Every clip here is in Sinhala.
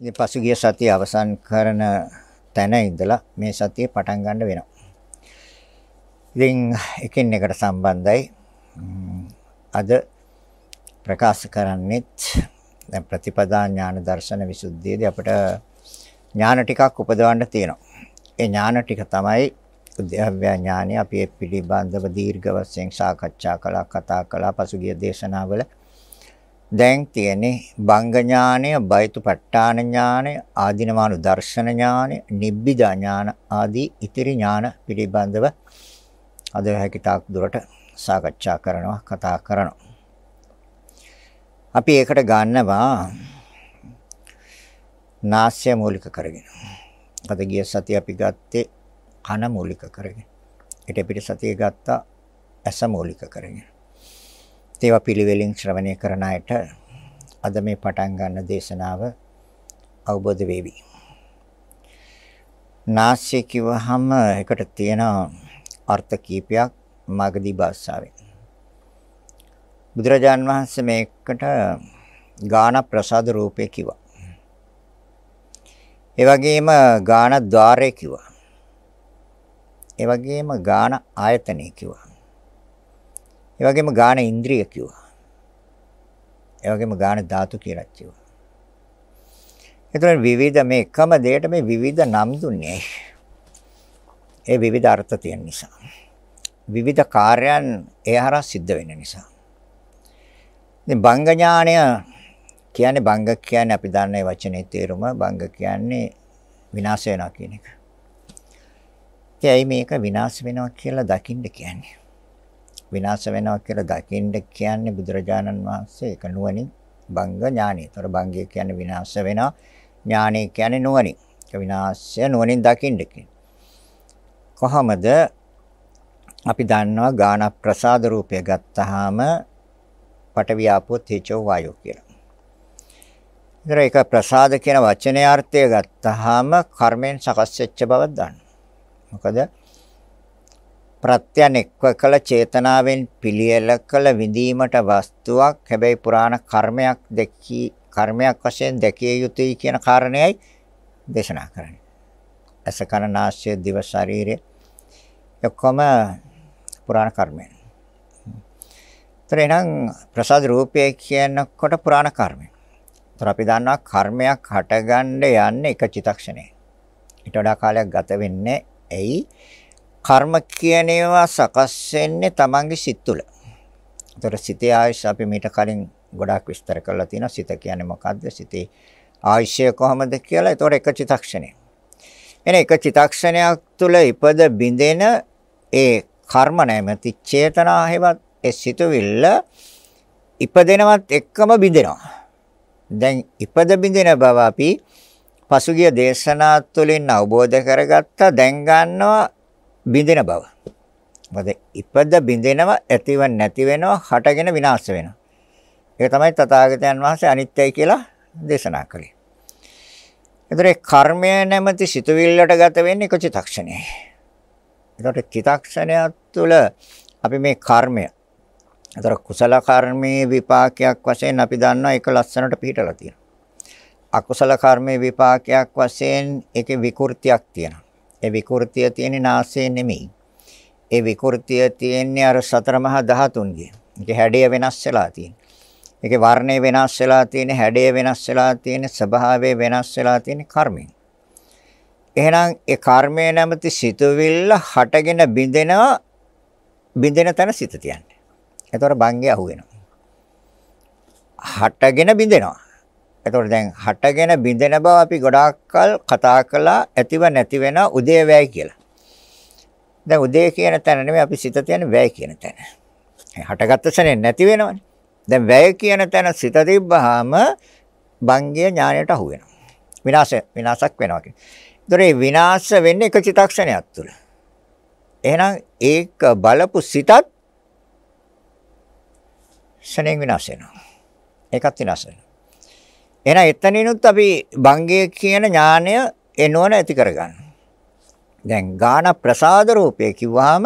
ඉතින් පසුගිය සතිය අවසන් කරන තැන ඉඳලා මේ සතිය පටන් ගන්න වෙනවා. ඉතින් එකින් එකට සම්බන්ධයි. අද ප්‍රකාශ කරන්නෙත් දැන් ප්‍රතිපදා ඥාන දර්ශන විසුද්ධියේදී අපිට ඥාන ටිකක් උපදවන්න තියෙනවා. ඒ ඥාන ටික තමයි උද්‍යව්‍ය ඥානය අපි ඒ පිළිබඳව දීර්ඝ වශයෙන් සාකච්ඡා කළා කතා කළා පසුගිය දේශනාවල දැන් තියෙන්නේ බංග ඥානය, බයිතුපට්ඨාන ඥානය, ආධිනවානු දර්ශන ඥානය, නිබ්බිදා ඥාන ආදී ඉතිරි ඥාන පිළිබඳව අද හැකිතාක් දුරට සාකච්ඡා කරනවා, කතා කරනවා. අපි ඒකට ගන්නවා නාස්‍ය මූලික කරගෙන. අද ගිය සතිය අපි ගත්තේ කන මූලික කරගෙන. ඊට පිට සතිය ගත්තා ඇස මූලික කරගෙන. ඒවා පිළිවෙලින් ශ්‍රවණය කරන අයට අද මේ පටන් ගන්න දේශනාව අවබෝධ වේවි. නාස්‍ය කිව්වහම එකට තියෙන අර්ථ කීපයක් මාගදී භාෂාවෙන්. බුදුරජාන් වහන්සේ මේකට ගාන ප්‍රසාද රූපේ කිව්වා. ඒ වගේම ගාන ద్వාරේ කිව්වා. ඒ වගේම ගාන ආයතනෙ කිව්වා. ඒ වගේම ගාන ඉන්ද්‍රිය කිව්වා. ඒ වගේම ගාන ධාතු කියලා කිව්වා. එතකොට විවිධ මේ එකම දෙයට මේ විවිධ නම් දුන්නේ. ඒ විවිධ අර්ථ තියෙන නිසා. විවිධ කාර්යයන් ඒ හරහා සිද්ධ වෙන නිසා. ඉතින් බංග ඥාණය කියන්නේ බංග කියන්නේ අපි දන්නේ වචනේ තේරුම බංග කියන්නේ විනාශ වෙනවා කියන එක. ඒයි මේක විනාශ වෙනවා කියලා දකින්න කියන්නේ. විනාශ වෙනවා කියලා දකින්න කියන්නේ බුදුරජාණන් වහන්සේ ඒක නුවණින් බංග ඥානෙ. ඒතර බංගය කියන්නේ විනාශ වෙනවා. ඥානෙ කියන්නේ නුවණින්. ඒක විනාශය නුවණින් දකින්න කොහොමද අපි දන්නවා ගාන ප්‍රසාද රූපය ගත්තාම පඨවි ආපෝ තේජෝ වායෝ කියලා. ඉතින් ඒක ප්‍රසාද කියන වචනේ අර්ථය ගත්තාම කර්මෙන් සකස් වෙච්ච බවක් දන්නවා. මොකද ප්‍රත්‍යයන් එක්ව කළ චේතනාවෙන් පිළියෙල කළ විඳීමට වස්තුවක් හැබැයි පුරාණ කර්මයක් දැකී කර්මයක් වශයෙන් දැකිය යුතුයි කියන කාරණයයි දේශනා කරන්නේ. අස කන නාසය දිව ශරීරය ඔක්කොම පුරාණ කර්මයන්. තරේනම් ප්‍රසාද රූපය කියනකොට පුරාණ කර්මය. ତර අපි දන්නවා කර්මයක් හටගන්න යන්නේ එක චිතක්ෂණේ. ඊට වඩා කාලයක් ගත වෙන්නේ ඇයි? කර්ම කියන ඒවා සකස් වෙන්නේ Tamange සිත් තුළ. ඒතර සිතේ ආයශ අපි මීට කලින් ගොඩාක් විස්තර කරලා තියෙනවා. සිත කියන්නේ මොකද්ද? සිතේ ආයශය කොහොමද කියලා. ඒතර එක චිතක්ෂණය. එන එක චිතක්ෂණයක් තුළ ඉපද බිඳෙන ඒ කර්ම නැමැති චේතනා හේවත් ඒ සිතුවිල්ල ඉපදෙනවත් එක්කම බිඳෙනවා. දැන් ඉපද බිඳෙන බව අපි පසුගිය දේශනා තුළින් අවබෝධ කරගත්තා. දැන් ගන්නවා බිඳෙන බව. මොකද ඉපද බිඳෙනව ඇතිව නැති වෙනව හටගෙන විනාශ වෙනවා. ඒක තමයි තථාගතයන් වහන්සේ අනිත්‍යයි කියලා දේශනා කළේ. ඒතරේ කර්මය නැමැති සිතුවිල්ලට ගත වෙන්නේ එක චිතක්ෂණයයි. ඒකට චිතක්ෂණය තුළ අපි මේ කර්මය ඒතර කුසල කර්මයේ විපාකයක් වශයෙන් අපි දන්නවා ඒක ලස්සනට පිළිටලා තියෙනවා. අකුසල කර්මයේ විපාකයක් වශයෙන් ඒකේ විකෘතියක් තියෙනවා. ඒ විකෘතිය තියෙන්නේ නාසයේ නෙමෙයි. ඒ විකෘතිය තියෙන්නේ අර සතර මහා ධාතුන්ගේ. ඒකේ හැඩය වෙනස් වෙලා තියෙන්නේ. ඒකේ වර්ණය වෙනස් වෙලා තියෙන්නේ, හැඩය වෙනස් වෙලා තියෙන්නේ, ස්වභාවය වෙනස් වෙලා තියෙන්නේ කර්මයෙන්. එහෙනම් ඒ කර්මය නැමැති සිතුවිල්ල හටගෙන බිඳෙනවා බිඳෙන තැන සිත තියන්නේ. ඒතකොට බංගේ අහුවෙනවා. හටගෙන බිඳෙනවා. එතකොට දැන් හටගෙන බිඳෙන බව අපි ගොඩාක් කල් කතා කළා ඇතිව නැති වෙන උදේ වැය කියලා. දැන් උදේ කියන තැන නෙමෙයි අපි සිත තියන්නේ වැය කියන තැන. හටගත්ත සනේ නැති වෙනවනේ. දැන් වැය කියන තැන සිත තිබ්බහම බංගය ඥාණයට අහු වෙනවා. විනාශ විනාශක් වෙනවා කියන්නේ. ඒතර ඒ විනාශ වෙන්නේ එක චිත්තක්ෂණයක් තුළ. එහෙනම් ඒක බලපු සිතත් ශරණෙන් විනාශ වෙනවා. ඒකත් විනාශ වෙනවා. එහෙනම් එතනිනුත් අපි භංගය කියන ඥානය එනවන ඇති කරගන්න. දැන් ගාන ප්‍රසාද රූපය කිව්වහම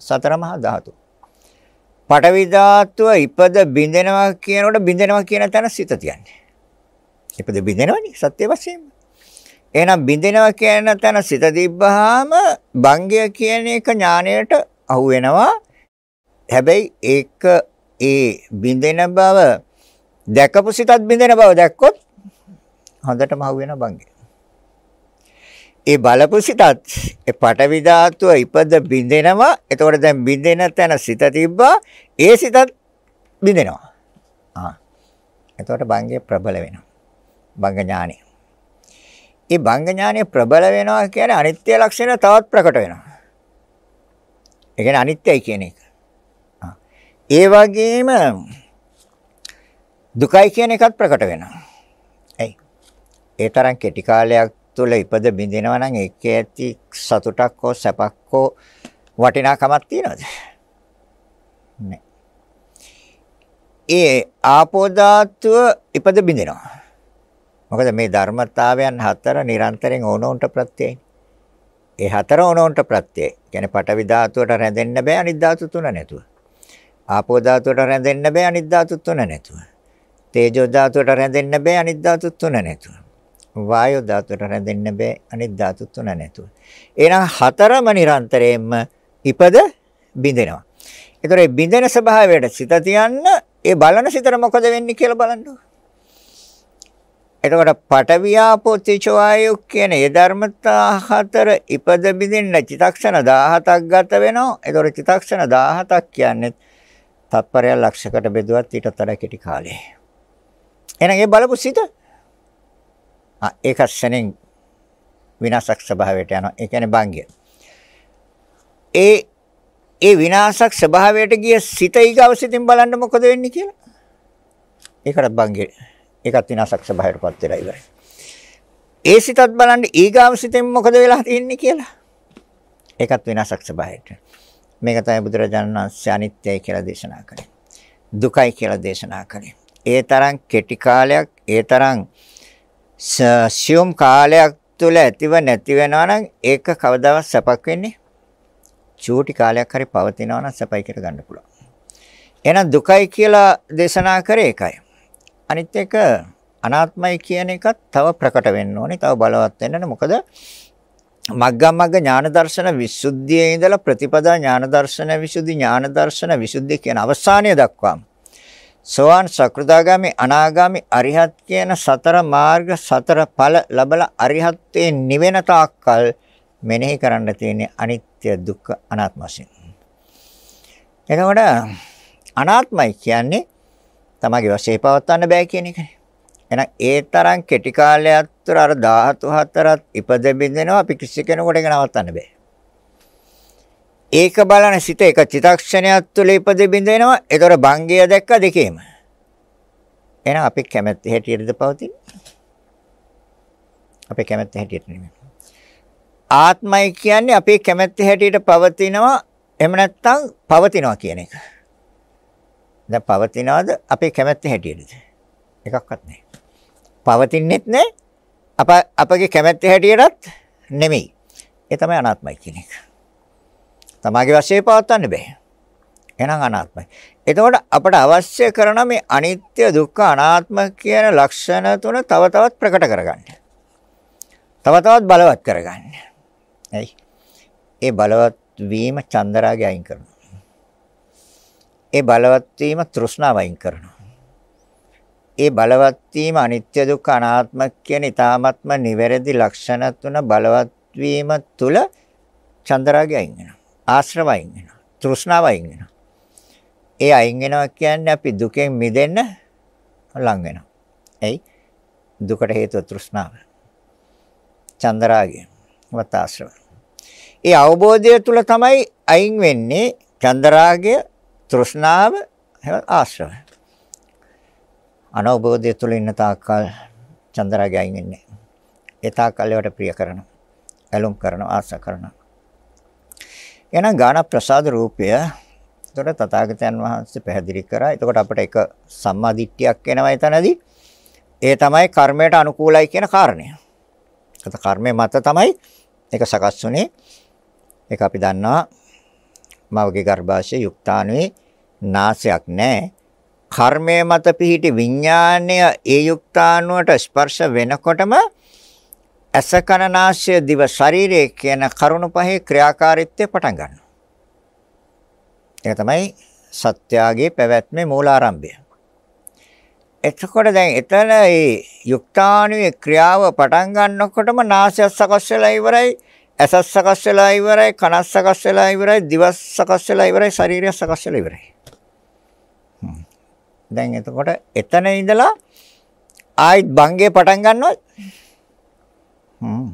සතර මහා ධාතු. පඨවි ධාතුව ඉපද බින්දෙනවා කියනකොට බින්දෙනවා කියන තැන සිත තියන්නේ. ඉපද බිඳෙනවනේ සත්‍ය වශයෙන්ම. එහෙනම් බිඳෙනවා කියන තැන සිත තිබ්බහම භංගය කියන එක ඥාණයට අහු වෙනවා. හැබැයි ඒක ඒ බිඳෙන බව දැකපු සිතත් බිඳෙන බව දැක්කොත් හොඳටම අහු වෙනවා භංගය. ඒ බලපු සිතත් ඒ පටවි ධාතුව ඉපද බිඳෙනවා. එතකොට දැන් බිඳෙන තැන සිත තිබ්බා. ඒ සිතත් බිඳෙනවා. ආ. එතකොට භංගය ප්‍රබල වෙනවා. භංග ඥානෙ. ඒ භංග ඥානෙ ප්‍රබල වෙනවා කියන්නේ අනිත්‍ය ලක්ෂණ තවත් ප්‍රකට වෙනවා. ඒ කියන්නේ අනිත්‍යයි කියන එක. ඒ වගේම දුකයි කියන එකත් ප්‍රකට වෙනවා. එයි. ඒ තරම් කෙටි කාලයක් තුළ ඉපද බින්දිනවා නම් ඒකේ ඇති සතුටක් හෝ සැපක් හෝ වටිනාකමක් තියනවද? නැහැ. ඒ ආපෝ ධාතුව ඉපද බින්දිනවා. මොකද මේ ධර්මතාවයන් හතර නිරන්තරයෙන් ඕනෝන්ට ප්‍රත්‍යයයි. ඒ හතර ඕනෝන්ට ප්‍රත්‍යයයි. කියන්නේ පටවි ධාතුවට රැඳෙන්න බෑ අනිත් ධාතු තුන නැතුව. ආපෝ ධාතුවට රැඳෙන්න බෑ අනිත් ධාතු තුන නැතුව. තේජෝ ධාතුවට රැඳෙන්න බෑ අනිත් ධාතු තුන නැතුව. වායෝ ධාතුවට රැඳෙන්න බෑ අනිත් ධාතු තුන නැතුව. එහෙනම් හතරම නිරන්තරයෙන්ම ඉපද බිඳෙනවා. ඒතර මේ බිඳෙන ස්වභාවයට සිත තියන්න ඒ බලන සිතට මොකද වෙන්නේ කියලා බලන්න. එතකොට පටවියාපෝ තේජෝයෝ කියන ඒ ධර්මතා හතර ඉපද බිඳින්න චිතක්ෂණ 17ක් ගත වෙනවා. එතකොට චිතක්ෂණ 17ක් කියන්නේ තත්පරය ලක්ෂයකට බෙදුවත් ඊටත් වඩා කෙටි කාලය. එහෙනම් ඒ බලපු සිත ආ ඒක ශරෙන් විනාශක් ස්වභාවයට යනවා. ඒ කියන්නේ භංගය. ඒ ඒ විනාශක් ස්වභාවයට ගිය සිත ඊගව සිතින් බලන්න මොකද වෙන්නේ කියලා. ඒකට භංගය. ඒකත් විනාශක් ස්වභාවයටපත් වෙලා ඉවරයි. ඒ සිතත් බලන්න ඊගාව සිතෙන් මොකද වෙලා තියෙන්නේ කියලා. ඒකත් විනාශක් ස්වභාවයට. මේක තමයි බුදුරජාණන් වහන්සේ අනිත්‍යයි කියලා දේශනා කළේ. දුකයි කියලා දේශනා කළේ. ඒ තරම් කෙටි කාලයක්, ඒ තරම් සියුම් කාලයක් තුල ඇතිව නැති වෙනවා නම් ඒක කවදාවත් සැපක් වෙන්නේ චූටි කාලයක් හරි පවතිනවා නම් සැපයි කියලා ගන්න පුළුවන්. එහෙනම් දුකයි කියලා දේශනා කරේ ඒකයි. අනිත් එක අනාත්මයි කියන එකත් තව ප්‍රකට වෙන්න ඕනේ. තව බලවත් වෙන්න ඕනේ. මොකද මග්ගමග්ග ඥාන දර්ශන විසුද්ධියේ ඉඳලා ප්‍රතිපදා ඥාන දර්ශන විසුද්ධි ඥාන දර්ශන විසුද්ධිය කියන අවසානය දක්වාම සෝවාන් සකෘදාගාමි අනාගාමි අරිහත් කියන සතර මාර්ග සතර ඵල ලබලා අරිහත්ත්වයේ නිවෙන තාක්කල් මෙනෙහි කරන්න තියෙන්නේ අනිත්‍ය දුක්ඛ අනාත්ම වශයෙන්. එතකොට අනාත්මයි කියන්නේ තමගේ වශයෙන් පවත්වන්න බෑ කියන එකනේ. එහෙනම් ඒ තරම් කෙටි කාලයක් තුර අර ධාතු හතරත් ඉපද බින්දෙනවා අපි කිසි කෙනෙකුට ඒක නවත්තන්න බෑ. ඒක බලන සිත එක චිතක්ෂණයක් තුළ ඉපද බින්දෙනවා. ඒතර භංගය දැක්ක දෙකේම. එහෙනම් අපි කැමැත්ත හැටියටද පවතින්නේ? අපේ කැමැත්ත හැටියට නෙමෙයි. ආත්මයි කියන්නේ අපේ කැමැත්ත හැටියට පවතිනවා එහෙම නැත්නම් පවතිනවා කියන එක. දැන් පවතිනවද අපේ කැමැත්ත හැටියටද? එකක්වත් නැහැ. පවතින්නෙත් නැහැ. අප අපගේ කැමැත්ත හැටියටත් නෙමෙයි. ඒ තමයි අනාත්මයි කියන එක. තමාගේ වශයෙන් පවත්වන්න බෑ. එහෙනම් අනාත්මයි. එතකොට අපට අවශ්‍ය කරන මේ අනිත්‍ය දුක්ඛ අනාත්ම කියන ලක්ෂණ තුන තව තවත් ප්‍රකට කරගන්න. තව තවත් බලවත් කරගන්න. එයි. ඒ බලවත් වීම චන්දරාගය අයින් කරනවා. ඒ බලවත් වීම තෘෂ්ණාව අයින් කරනවා. ඒ බලවත් වීම අනිත්‍ය දුක්ඛ අනාත්ම කියන ඊ타ත්ම නිවැරදි ලක්ෂණ තුන බලවත් වීම තුල චන්දරාගය අයින් වෙනවා. ආශ්‍රව අයින් වෙනවා. තෘෂ්ණාව අයින් වෙනවා. ඒ අයින් වෙනවා කියන්නේ අපි දුකෙන් මිදෙන්න ලං වෙනවා. එයි දුකට හේතුව තෘෂ්ණාව. චන්දරාගය. වත් ආශ්‍රව. ඒ අවබෝධය තුල තමයි අයින් වෙන්නේ චන්දරාගය, තෘෂ්ණාව, ආශ්‍රව. අනවබෝධය තුල ඉන්න තාක්කල් චන්දරාගය අයින් වෙන්නේ. ඒ තාක්කල් ඒවට ප්‍රිය කරනවා. ඇලුම් කරනවා, ආශ කරනවා. එහෙනම් ගාන ප්‍රසාද රූපය එතකොට තථාගතයන් වහන්සේ පැහැදිලි කරා. එතකොට අපිට එක සම්මාදිට්ඨියක් එනවා එතනදී. ඒ තමයි කර්මයට අනුකූලයි කියන කාරණය. ඒත් කර්මය මත තමයි ඒක සකස් වුනේ. ඒක අපි දන්නවා මවගේ ගර්භාෂයේ යුක්තාණුවේ නාසයක් නැහැ. කර්මය මත පිහිටි විඥාණය ඒ යුක්තාණුවට ස්පර්ශ වෙනකොටම ඇස කන නාසය දිව ශරීරය කියන කරුණු පහේ ක්‍රියාකාරීත්වය පටන් ගන්නවා. ඒක තමයි සත්‍යාගේ පැවැත්මේ මූලාරම්භය. එතකොට දැන් එතන ඒ යුක්තාණුවේ ක්‍රියාව පටන් ගන්නකොටම නාසය සකස් වෙලා ඉවරයි, ඇස සකස් වෙලා ඉවරයි, කන සකස් වෙලා ඉවරයි, දිව සකස් වෙලා ඉවරයි, ශරීරය සකස් වෙලා ඉවරයි. දැන් එතකොට එතන ඉඳලා ආයිත් භංගේ පටන් ගන්නවත් හ්ම්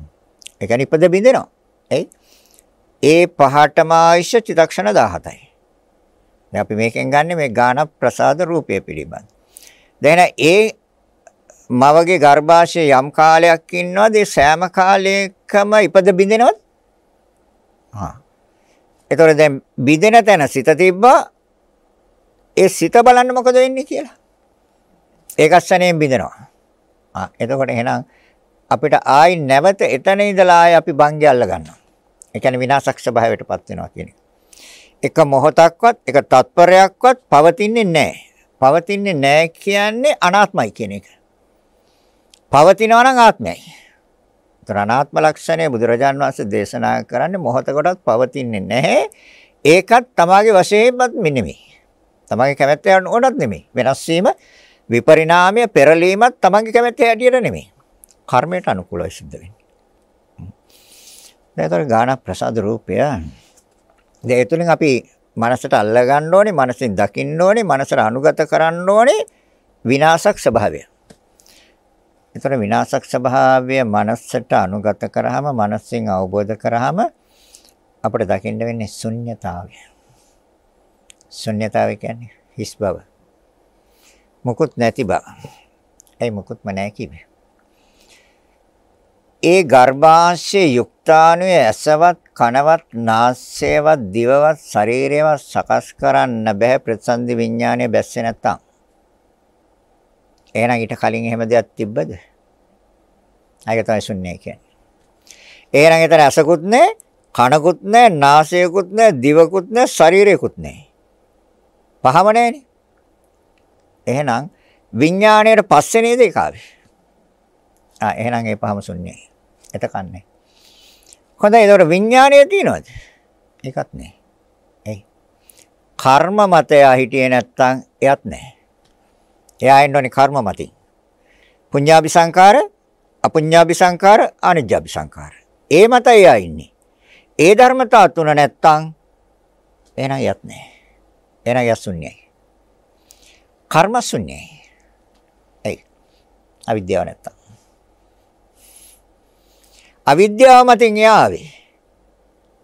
ඒ කියන්නේ ඉපද බින්දෙනවා එයි? ඒ පහටම ආයශ චිතක්ෂණ 17යි දැන් අපි මේකෙන් ගන්න මේ ගාන ප්‍රසාද රූපය පිළිබඳ. දැන් ඒ මවගේ ගර්භාෂයේ යම් කාලයක් ඉන්නවද? ඒ සෑම කාලයකම ඉපද බින්දෙනවද හා එතකොට දැන් බින්දෙන තැන සිත තිබ්බා. ඒ සිත බලන්න මොකද වෙන්නේ කියලා. ඒකස්සණයෙන් බිඳනවා. ආ. එතකොට එහෙනම් අපිට ආයි නැවත එතන ඉඳලා ආයි අපි බංගය අල්ල ගන්නවා. ඒ කියන්නේ විනාශක් ස්වභාවයටපත් වෙනවා කියන එක. එක මොහොතක්වත් එක තත්පරයක්වත් පවතින්නේ නැහැ. පවතින්නේ නැහැ කියන්නේ අනාත්මයි කියන එක. පවතිනවා නම් ආත්මයයි. ඒතර අනාත්ම ලක්ෂණය බුදුරජාන් වහන්සේ දේශනා කරන්නේ මොහොතකටත් පවතින්නේ නැහැ. ඒකත් තමාගේ වශයෙන්වත් නෙමෙයි. තමන්ගේ කැමැත්ත යන ඕනත් නෙමෙයි. වෙනස් වීම විපරිණාමය පෙරලීමත් තමන්ගේ කැමැත්ත හැටියට නෙමෙයි. කර්මයට අනුකූලව සිද්ධ වෙන්නේ. දැන් ඒතර ගාන ප්‍රසාද රූපය. දැන් ඒ තුලින් අපි මනසට අල්ල ගන්න ඕනේ, මනසින් දකින්න ඕනේ, මනසට අනුගත කරන්න ඕනේ විනාශක් ස්වභාවය. ඒතර විනාශක් ස්වභාවය මනසට අනුගත කරාම, මනසින් අවබෝධ කරාම අපිට දකින්න වෙන්නේ ශුන්්‍යතාවය. ශුන්්‍යතාවය කියන්නේ හිස් බව. මුකුත් නැති බව. ඒ මුකුත්ම නැහැ කිව්වේ. ඒ ගර්භාෂයේ යුක්තාණුවේ ඇසවත් කනවත් නාසයවත් දිවවත් ශරීරයවත් සකස් කරන්න බෑ ප්‍රතිසන්දි විඥානය බැස්සේ නැත්තම්. එහෙනම් ඊට කලින් එහෙම දෙයක් තිබ්බද? ඒක තමයි ශුන්‍යය කියන්නේ. එහෙනම් ඒතර ඇසකුත් නැහැ, කනකුත් නැහැ, නාසයකුත් නැහැ, දිවකුත් නැහැ, ශරීරයකුත් නැහැ. පහම නැහැනේ. එහෙනම් විඥාණයට පස්සේ නේද ඒක ආවේ. ආ එහෙනම් ඒ පහම ශුන්‍යයි. එතකන්නේ. හොඳයි ඒතකොට විඥාණය තියනවද? ඒකත් නෑ. එයි. කර්ම මතය හිටියේ නැත්තම් එයත් නෑ. එයා ඉන්නෝනේ කර්ම මතින්. පුඤ්ඤාභි සංකාර, අපුඤ්ඤාභි සංකාර, අනිජ්ජාභි සංකාර. ඒ මත එයා ඉන්නේ. ඒ ධර්මතා තුන නැත්තම් එහෙනම් යත් නෑ. එහෙනම් ය ශුන්‍යයි. කර්ම ශුන්‍යයි. එයි. අවිද්‍යාව නැත්තම්. අවිද්‍යාව මතින් යාවේ.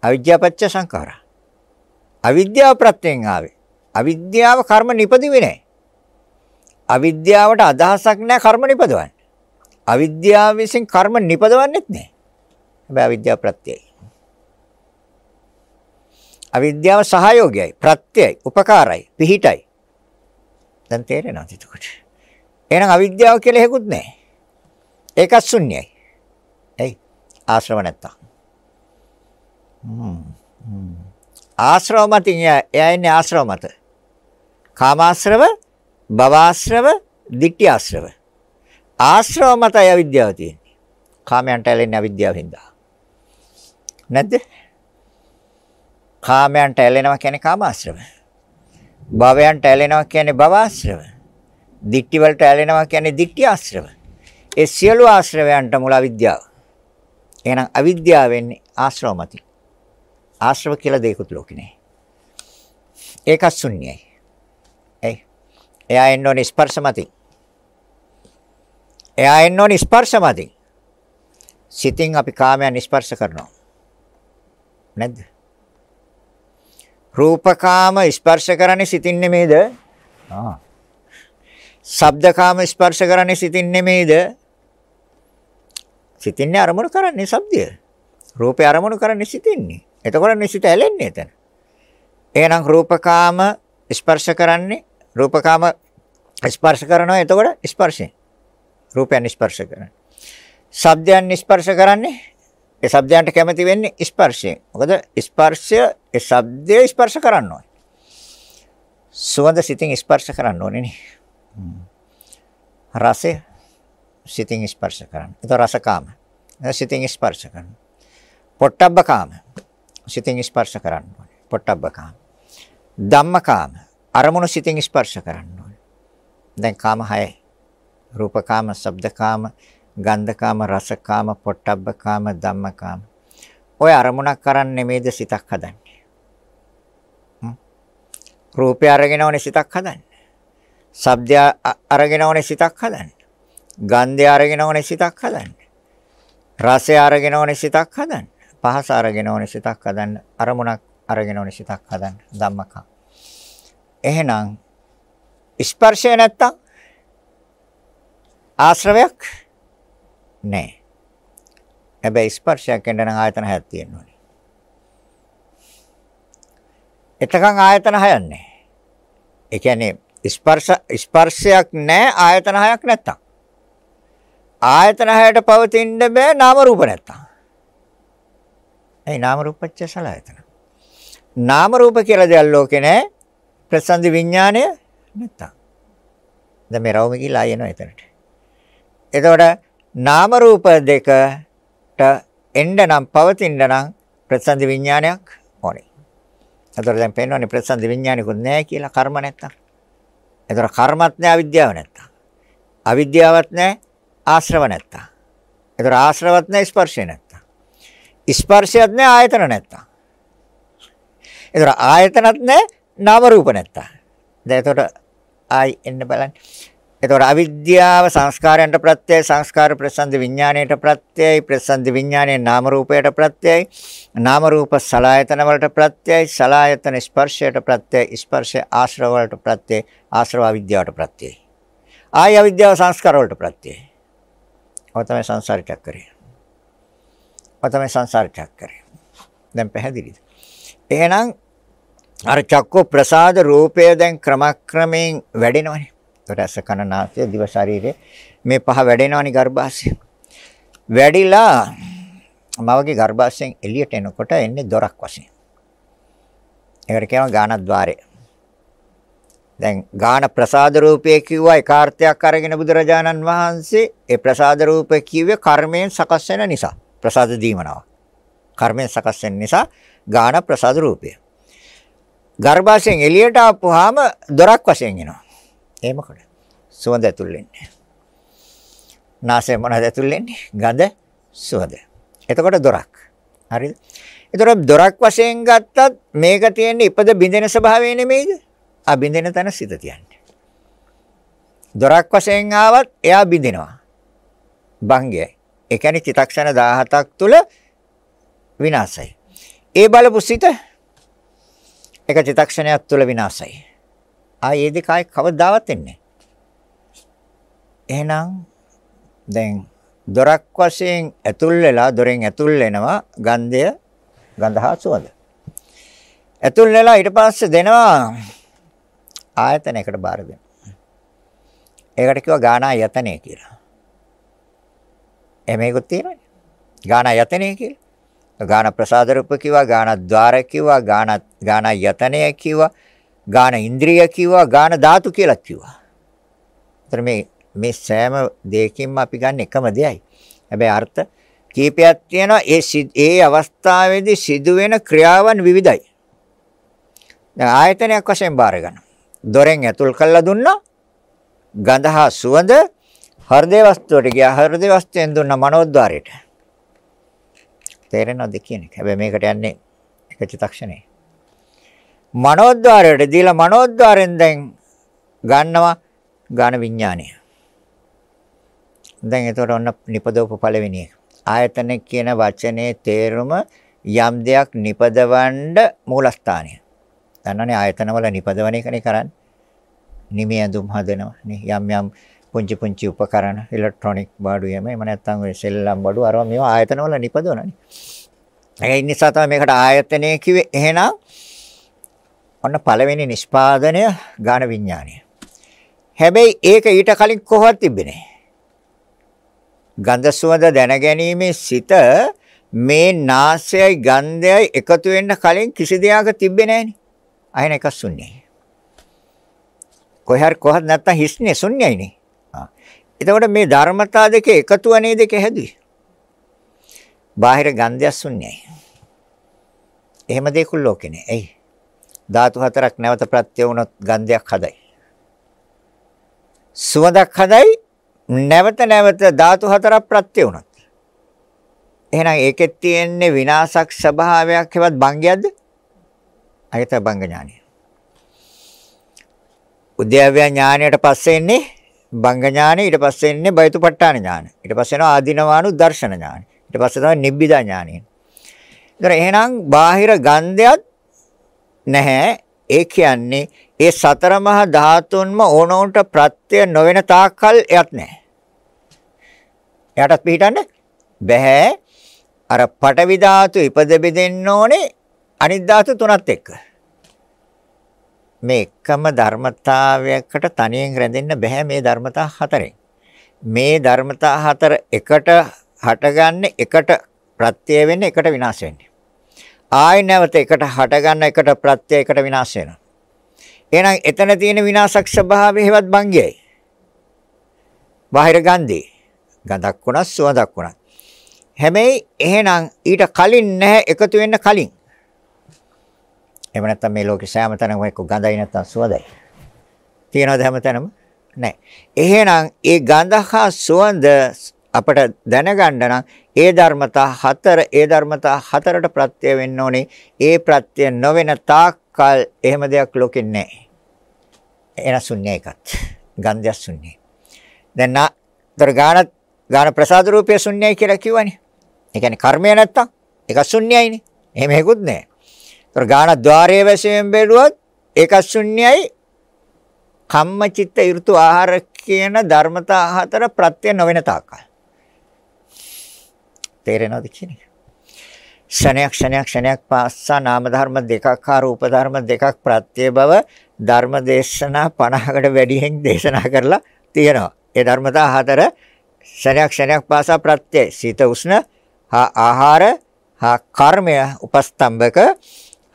අවිද්‍යාපච්ච සංඛාරා. අවිද්‍යාව ප්‍රත්‍යයෙන් ආවේ. අවිද්‍යාව කර්ම නිපදිවේ නැහැ. අවිද්‍යාවට අදහසක් නැහැ කර්ම නිපදවන්න. අවිද්‍යාව විසින් කර්ම නිපදවන්නෙත් නැහැ. හැබැයි අවිද්‍යාව ප්‍රත්‍යයයි. අවිද්‍යාව සහයෝගයයි, ප්‍රත්‍යයයි, උපකාරයි, පිහිටයි. දැන් තේරෙනවද එතකොට? එහෙනම් අවිද්‍යාව කියලා හේකුත් නැහැ. ඒකත් ශුන්‍යයි. එයි ආශ්‍රව නැත්තම්. හ්ම්. ආශ්‍රව මතින් එයා ඉන්නේ ආශ්‍රව මත. කාමාශ්‍රව, භවආශ්‍රව, ditthi ආශ්‍රව. ආශ්‍රව මතයි අවිද්‍යාව තියෙන්නේ. කාමයන්ට ඇලෙන්නේ අවිද්‍යාව හින්දා. නැද්ද? කාමයන්ට ඇලෙනවා කියන්නේ කාමාශ්‍රව. භවයන්ට ඇලෙනවා කියන්නේ භවආශ්‍රව. දික්ටි වලට ඇලෙනවා කියන්නේ දික්ටි ආශ්‍රව. ඒ සියලු ආශ්‍රවයන්ට මුල අවිද්‍යාව. එහෙනම් අවිද්‍යාව වෙන්නේ ආශ්‍රව මත. ආශ්‍රව කියලා දෙයක්වත් ලෝකේ නැහැ. ඒක ශුන්‍යයි. ඒ එයා එන්නෝනේ ස්පර්ශ මතින්. එයා එන්නෝනේ ස්පර්ශ මතින්. සිතින් අපි කාමයන් ස්පර්ශ කරනවා. නැද්ද? රූපකාම ස්පර්ශ කරන්නේ සිතින් නෙමෙයිද? ආ. ශබ්දකාම ස්පර්ශ කරන්නේ සිතින් නෙමෙයිද? සිතින්නේ අරමුණු කරන්නේ ශබ්දය. රූපේ අරමුණු කරන්නේ සිතින්නේ. එතකොට නිසිත ඇලෙන්නේ එතන. එහෙනම් රූපකාම ස්පර්ශ කරන්නේ රූපකාම ස්පර්ශ කරනවා එතකොට ස්පර්ශයෙන්. රූපයන් ස්පර්ශ කරන්නේ. ශබ්දයන් ස්පර්ශ කරන්නේ ඒ ශබ්දයන්ට කැමති වෙන්නේ ස්පර්ශයෙන්. මොකද ස්පර්ශය ඒ ශබ්දය ස්පර්ශ කරන්න ඕනේ. සුවඳ සිතින් ස්පර්ශ කරන්න ඕනේ නේ. රසය සිතින් ස්පර්ශ කරන්න. ඒක රසකාම. සිතින් ස්පර්ශ කරන්න. පොට්ටබ්බකාම සිතින් ස්පර්ශ කරන්න ඕනේ. පොට්ටබ්බකාම. ධම්මකාම අරමුණු සිතින් ස්පර්ශ කරන්න ඕනේ. දැන් කාම හයයි. රූපකාම, ශබ්දකාම, ගන්ධකාම, රසකාම, පොට්ටබ්බකාම, ධම්මකාම. ඔය අරමුණක් කරන්නේ නෙමෙයිද සිතක් හදන්නේ. රූපය අරගෙන ඕනේ සිතක් හදන්නේ. ශබ්දය අරගෙන ඕනේ සිතක් හදන්නේ. ගන්ධය අරගෙන ඕනේ සිතක් හදන්නේ. රසය අරගෙන ඕනේ සිතක් හදන්න. පහස අරගෙන ඕනේ සිතක් හදන්න. අරමුණක් අරගෙන ඕනේ සිතක් හදන්න. ධම්මක. එහෙනම් ස්පර්ශය නැත්තම් ආශ්‍රවයක් නැහැ. හැබැයි ස්පර්ශයක් එන්න නම් ආයතන හයක් තියෙන්න ඕනේ. එතකන් ආයතන හයක් නැහැ. ඒ කියන්නේ ස්පර්ශ ස්පර්ශයක් නැහැ ආයතන හයක් නැත්තම්. ආයතන හයට පවතින්න බෑ නාම රූප නැත්තම්. ඒ නාම රූපච්ච සලආයතන. නාම රූප කියලා දෙයක් ලෝකේ නැහැ. ප්‍රසන්දි විඥාණය නැත්තම්. දැන් මේ රවුම කියලා ආයෙනවා එතනට. එතකොට නාම රූප දෙකට එන්න නම් පවතින්න නම් ප්‍රසන්දි විඥානයක් ඕනේ. එතකොට දැන් පේනවනේ ප්‍රසන්දි විඥානිකුත් නැහැ කියලා කර්ම නැත්තම්. එතකොට කර්මත් නැහැ අවිද්‍යාව නැත්තම්. අවිද්‍යාවත් නැහැ ආශ්‍රව නැත්තම්. ඒතර ආශ්‍රවත් නැහැ ස්පර්ශය නැත්තම්. ස්පර්ශයත් නැහැ ආයතන නැත්තම්. ඒතර ආයතනත් නැහැ නාම රූප නැත්තම්. දැන් එතකොට ආයි එන්න බලන්න. එතකොට අවිද්‍යාව සංස්කාරයන්ට ප්‍රත්‍යය සංස්කාර ප්‍රසන්ද විඥාණයට ප්‍රත්‍යයයි ප්‍රසන්ද විඥාණය නාම රූපයට ප්‍රත්‍යයයි නාම රූප සලායතන වලට ප්‍රත්‍යයයි සලායතන ස්පර්ශයට ප්‍රත්‍යයයි ස්පර්ශ ආශ්‍රව වලට ප්‍රත්‍යයයි ආශ්‍රව අවිද්‍යාවට ප්‍රත්‍යයයි ආය අවිද්‍යාව සංස්කාර වලට ප්‍රත්‍යයයි ඔය තමයි සංසාරිකයක් කරේ. ඔය තමයි සංසාරිකයක් කරේ. දැන් පැහැදිලිද? එහෙනම් අර චක්කෝ ප්‍රසාද රූපය දැන් ක්‍රමක්‍රමයෙන් වැඩෙනවනේ. ඒකට ඇස කන නාසය දිව ශරීරය මේ පහ වැඩෙනවනේ ගර්භාෂයෙන්. වැඩිලා මවගේ ගර්භාෂයෙන් එළියට එනකොට එන්නේ දොරක් වශයෙන්. ඒකට කියනවා ගානද්්වාරය. දැන් ගාන ප්‍රසාද රූපය කිව්වා ඒකාර්ථයක් අරගෙන බුදුරජාණන් වහන්සේ ඒ ප්‍රසාද රූපය කිව්වේ කර්මයෙන් සකස් වෙන නිසා ප්‍රසාද දීමනාව. කර්මයෙන් සකස් වෙන නිසා ගාන ප්‍රසාද රූපය. ගර්භාෂයෙන් එළියට ආපුවාම දොරක් වශයෙන් එනවා. ඒ මොකද? සුවඳ ඇතුල් වෙන්නේ. නාසය මොනවද ඇතුල් වෙන්නේ? ගඳ සුවඳ. එතකොට දොරක්. හරිද? එතකොට දොරක් වශයෙන් ගත්තත් මේක තියෙන්නේ ඉපද බින්දෙන ස්වභාවය නෙමෙයිද? ආ බින්දෙන තැන සිත තියන්නේ. දොරක් වශයෙන් ආවත් එයා බින්දෙනවා. භංගයයි. ඒ කියන්නේ චිතක්ෂණ 17ක් තුල විනාශයි. ඒ බලපු සිත එක චිතක්ෂණයක් තුල විනාශයි. ආ ඒ දෙක ආයි කවදාවත් එන්නේ එහෙනම් දැන් දොරක් වශයෙන් ඇතුල් වෙලා දොරෙන් ඇතුල් වෙනවා ගන්ධය ගඳ හා සුවඳ. ඇතුල් වෙලා ඊට පස්සේ දෙනවා ආයතනයකට බාර දෙනවා. ඒකට කිව්වා ගානායතනය කියලා. එමේකුත් තියෙනවනේ. ගානායතනය කියලා. ගාන ප්‍රසාද රූප කිව්වා, ගාන ద్వාර කිව්වා, ගාන ගානායතනය කිව්වා, ගාන ඉන්ද්‍රිය කිව්වා, ගාන ධාතු කියලා කිව්වා. ඒතර මේ මේ සෑම දෙයකින්ම අපි ගන්න එකම දෙයයි. හැබැයි අර්ථ කීපයක් තියෙනවා. ඒ ඒ අවස්ථාවේදී සිදුවෙන ක්‍රියාවන් විවිධයි. දැන් ආයතනයක් වශයෙන් බාර ගන්නවා. දොරෙන් ඇතුල් කළා දුන්නා. ගඳ හා සුවඳ හෘදේ වස්තුවට ගියා. හෘදේ වස්තුවෙන් දුන්නා මනෝද්වාරයට. තේරෙනවද කියන එක? හැබැයි මේකට යන්නේ එක චිත්තක්ෂණේ. මනෝද්වාරයට දීලා මනෝද්වාරෙන් දැන් ගන්නවා ඝන විඥානය. දැන් එතකොට ඔන්න නිපදවපු පළවෙනි එක. ආයතන කියන වචනේ තේරුම යම් දෙයක් නිපදවන්න මූලස්ථානය. දන්නවනේ ආයතනවල නිපදවන එකනේ කරන්නේ. නිමි ඇඳුම් හදනවා නේ යම් යම් පුංචි පුංචි උපකරණ ඉලෙක්ට්‍රොනික බඩු එම එහෙම නැත්නම් ඔය සෙල්ලම් බඩු අරවා මේවා ආයතනවල නිපදවනනේ. ඒ නිසා තමයි මේකට ආයතනය කිව්වේ. එහෙනම් ඔන්න පළවෙනි නිෂ්පාදනය ගාන විඥානය. හැබැයි ඒක ඊට කලින් කොහොමද තිබෙන්නේ? ගන්ධ සුවඳ දැනගැනීමේ සිත මේ නාසයයි ගන්ධයයි එකතු වෙන්න කලින් කිසි දෙයක තිබ්බේ නැහෙනේ. අයන එකක් ශුන්‍යයි. කොහරි කොහොත් නැත්තම් හිස්නේ ශුන්‍යයිනේ. ආ. එතකොට මේ ධර්මතා දෙක එකතුව නේද දෙක හැදුවේ. බාහිර ගන්ධය ශුන්‍යයි. එහෙම දෙකුල් ලෝකේ නෑ. එයි. ධාතු හතරක් නැවත ප්‍රත්‍ය වුණොත් ගන්ධයක් හදයි. සුවඳක් හදයි නැවත නැවත ධාතු හතරක් ප්‍රත්‍ය වුණොත්. එහෙනම් ඒකෙත් තියෙන්නේ විනාශක් ස්වභාවයක් හෙවත් භංගයක්ද? අයත භංග ඥානය. උද්‍යව්‍ය ඥානයට පස්සේ එන්නේ භංග ඥානය ඊට පස්සේ එන්නේ බයතුපට්ඨාන ඥාන. ඊට පස්සේ එනවා ආධිනවානු දර්ශන ඥාන. ඊට පස්සේ තමයි නිබ්බිදා ඥානය. ඒතර එහෙනම් බාහිර ගන්ධයක් නැහැ. ඒ කියන්නේ ඒ සතර මහා ධාතුන්ම ඕනෝන්ට ප්‍රත්‍ය නොවන තාක්කල් එයත් නැහැ. එයාටත් පිටින්න බෑ. අර පටවි ධාතු ඉපද බෙදෙන්න ඕනේ අනිත් ධාතු තුනත් එක්ක. මේ එකම ධර්මතාවයකට තනියෙන් රැඳෙන්න බෑ මේ ධර්මතා හතරෙන්. මේ ධර්මතා හතර එකට හටගන්නේ එකට ප්‍රත්‍ය වෙන්නේ එකට විනාශ වෙන්නේ. ආය නැවත එකට හටගන්න එකට ප්‍රත්‍ය එකට විනාශ වෙනවා. එහෙනම් එතන තියෙන විනාශක් ස්වභාවය හේවත් භංගයයි. බාහිර ගන්ධේ ගඳක් වුණත් සුවඳක් වුණත්. හැබැයි එහෙනම් ඊට කලින් නැහැ එකතු වෙන්න කලින්. එහෙම නැත්නම් මේ ලෝකේ සෑම තැනම එක්ක ගඳයි නැත්නම් සුවඳයි. තියනවද හැමතැනම? නැහැ. එහෙනම් ඒ ගඳ හා සුවඳ අපට දැනගන්න නම් ඒ ධර්මතා හතර ඒ ධර්මතා හතරට ප්‍රත්‍ය වෙන්න ඕනේ. ඒ ප්‍රත්‍ය නොවන තාක්කල් එහෙම දෙයක් ලෝකෙ නැහැ. එන ශුන්‍ය එකත්. ගන්ධය ශුන්‍යයි. දැන් නාතර ගාන ගාන ප්‍රසාද රූපය ශුන්‍යයි කියලා කිව්වනේ. ඒ කියන්නේ කර්මය නැත්තම් ඒක ශුන්‍යයිනේ. එහෙම හේකුත් නැහැ. ඒතර ගාන ద్వාරයේ වශයෙන් බැලුවොත් ඒක ශුන්‍යයි. කම්මචිත්ත ඍතු ආහාර කියන ධර්මතා හතර ප්‍රත්‍ය නොවන තාක්කල්. තේරෙනවද කියන එක? ක්ෂණයක් ක්ෂණයක් ක්ෂණයක් පාස්සා නාම ධර්ම දෙකක් හා රූප ධර්ම දෙකක් ප්‍රත්‍ය බව ධර්ම දේශනා 50කට වැඩියෙන් දේශනා කරලා තියෙනවා. ඒ ධර්මතා හතර ක්ෂණයක් ක්ෂණයක් පාසා ප්‍රත්‍ය සීත උෂ්ණ හා ආහාර හා කර්මය උපස්තම්භක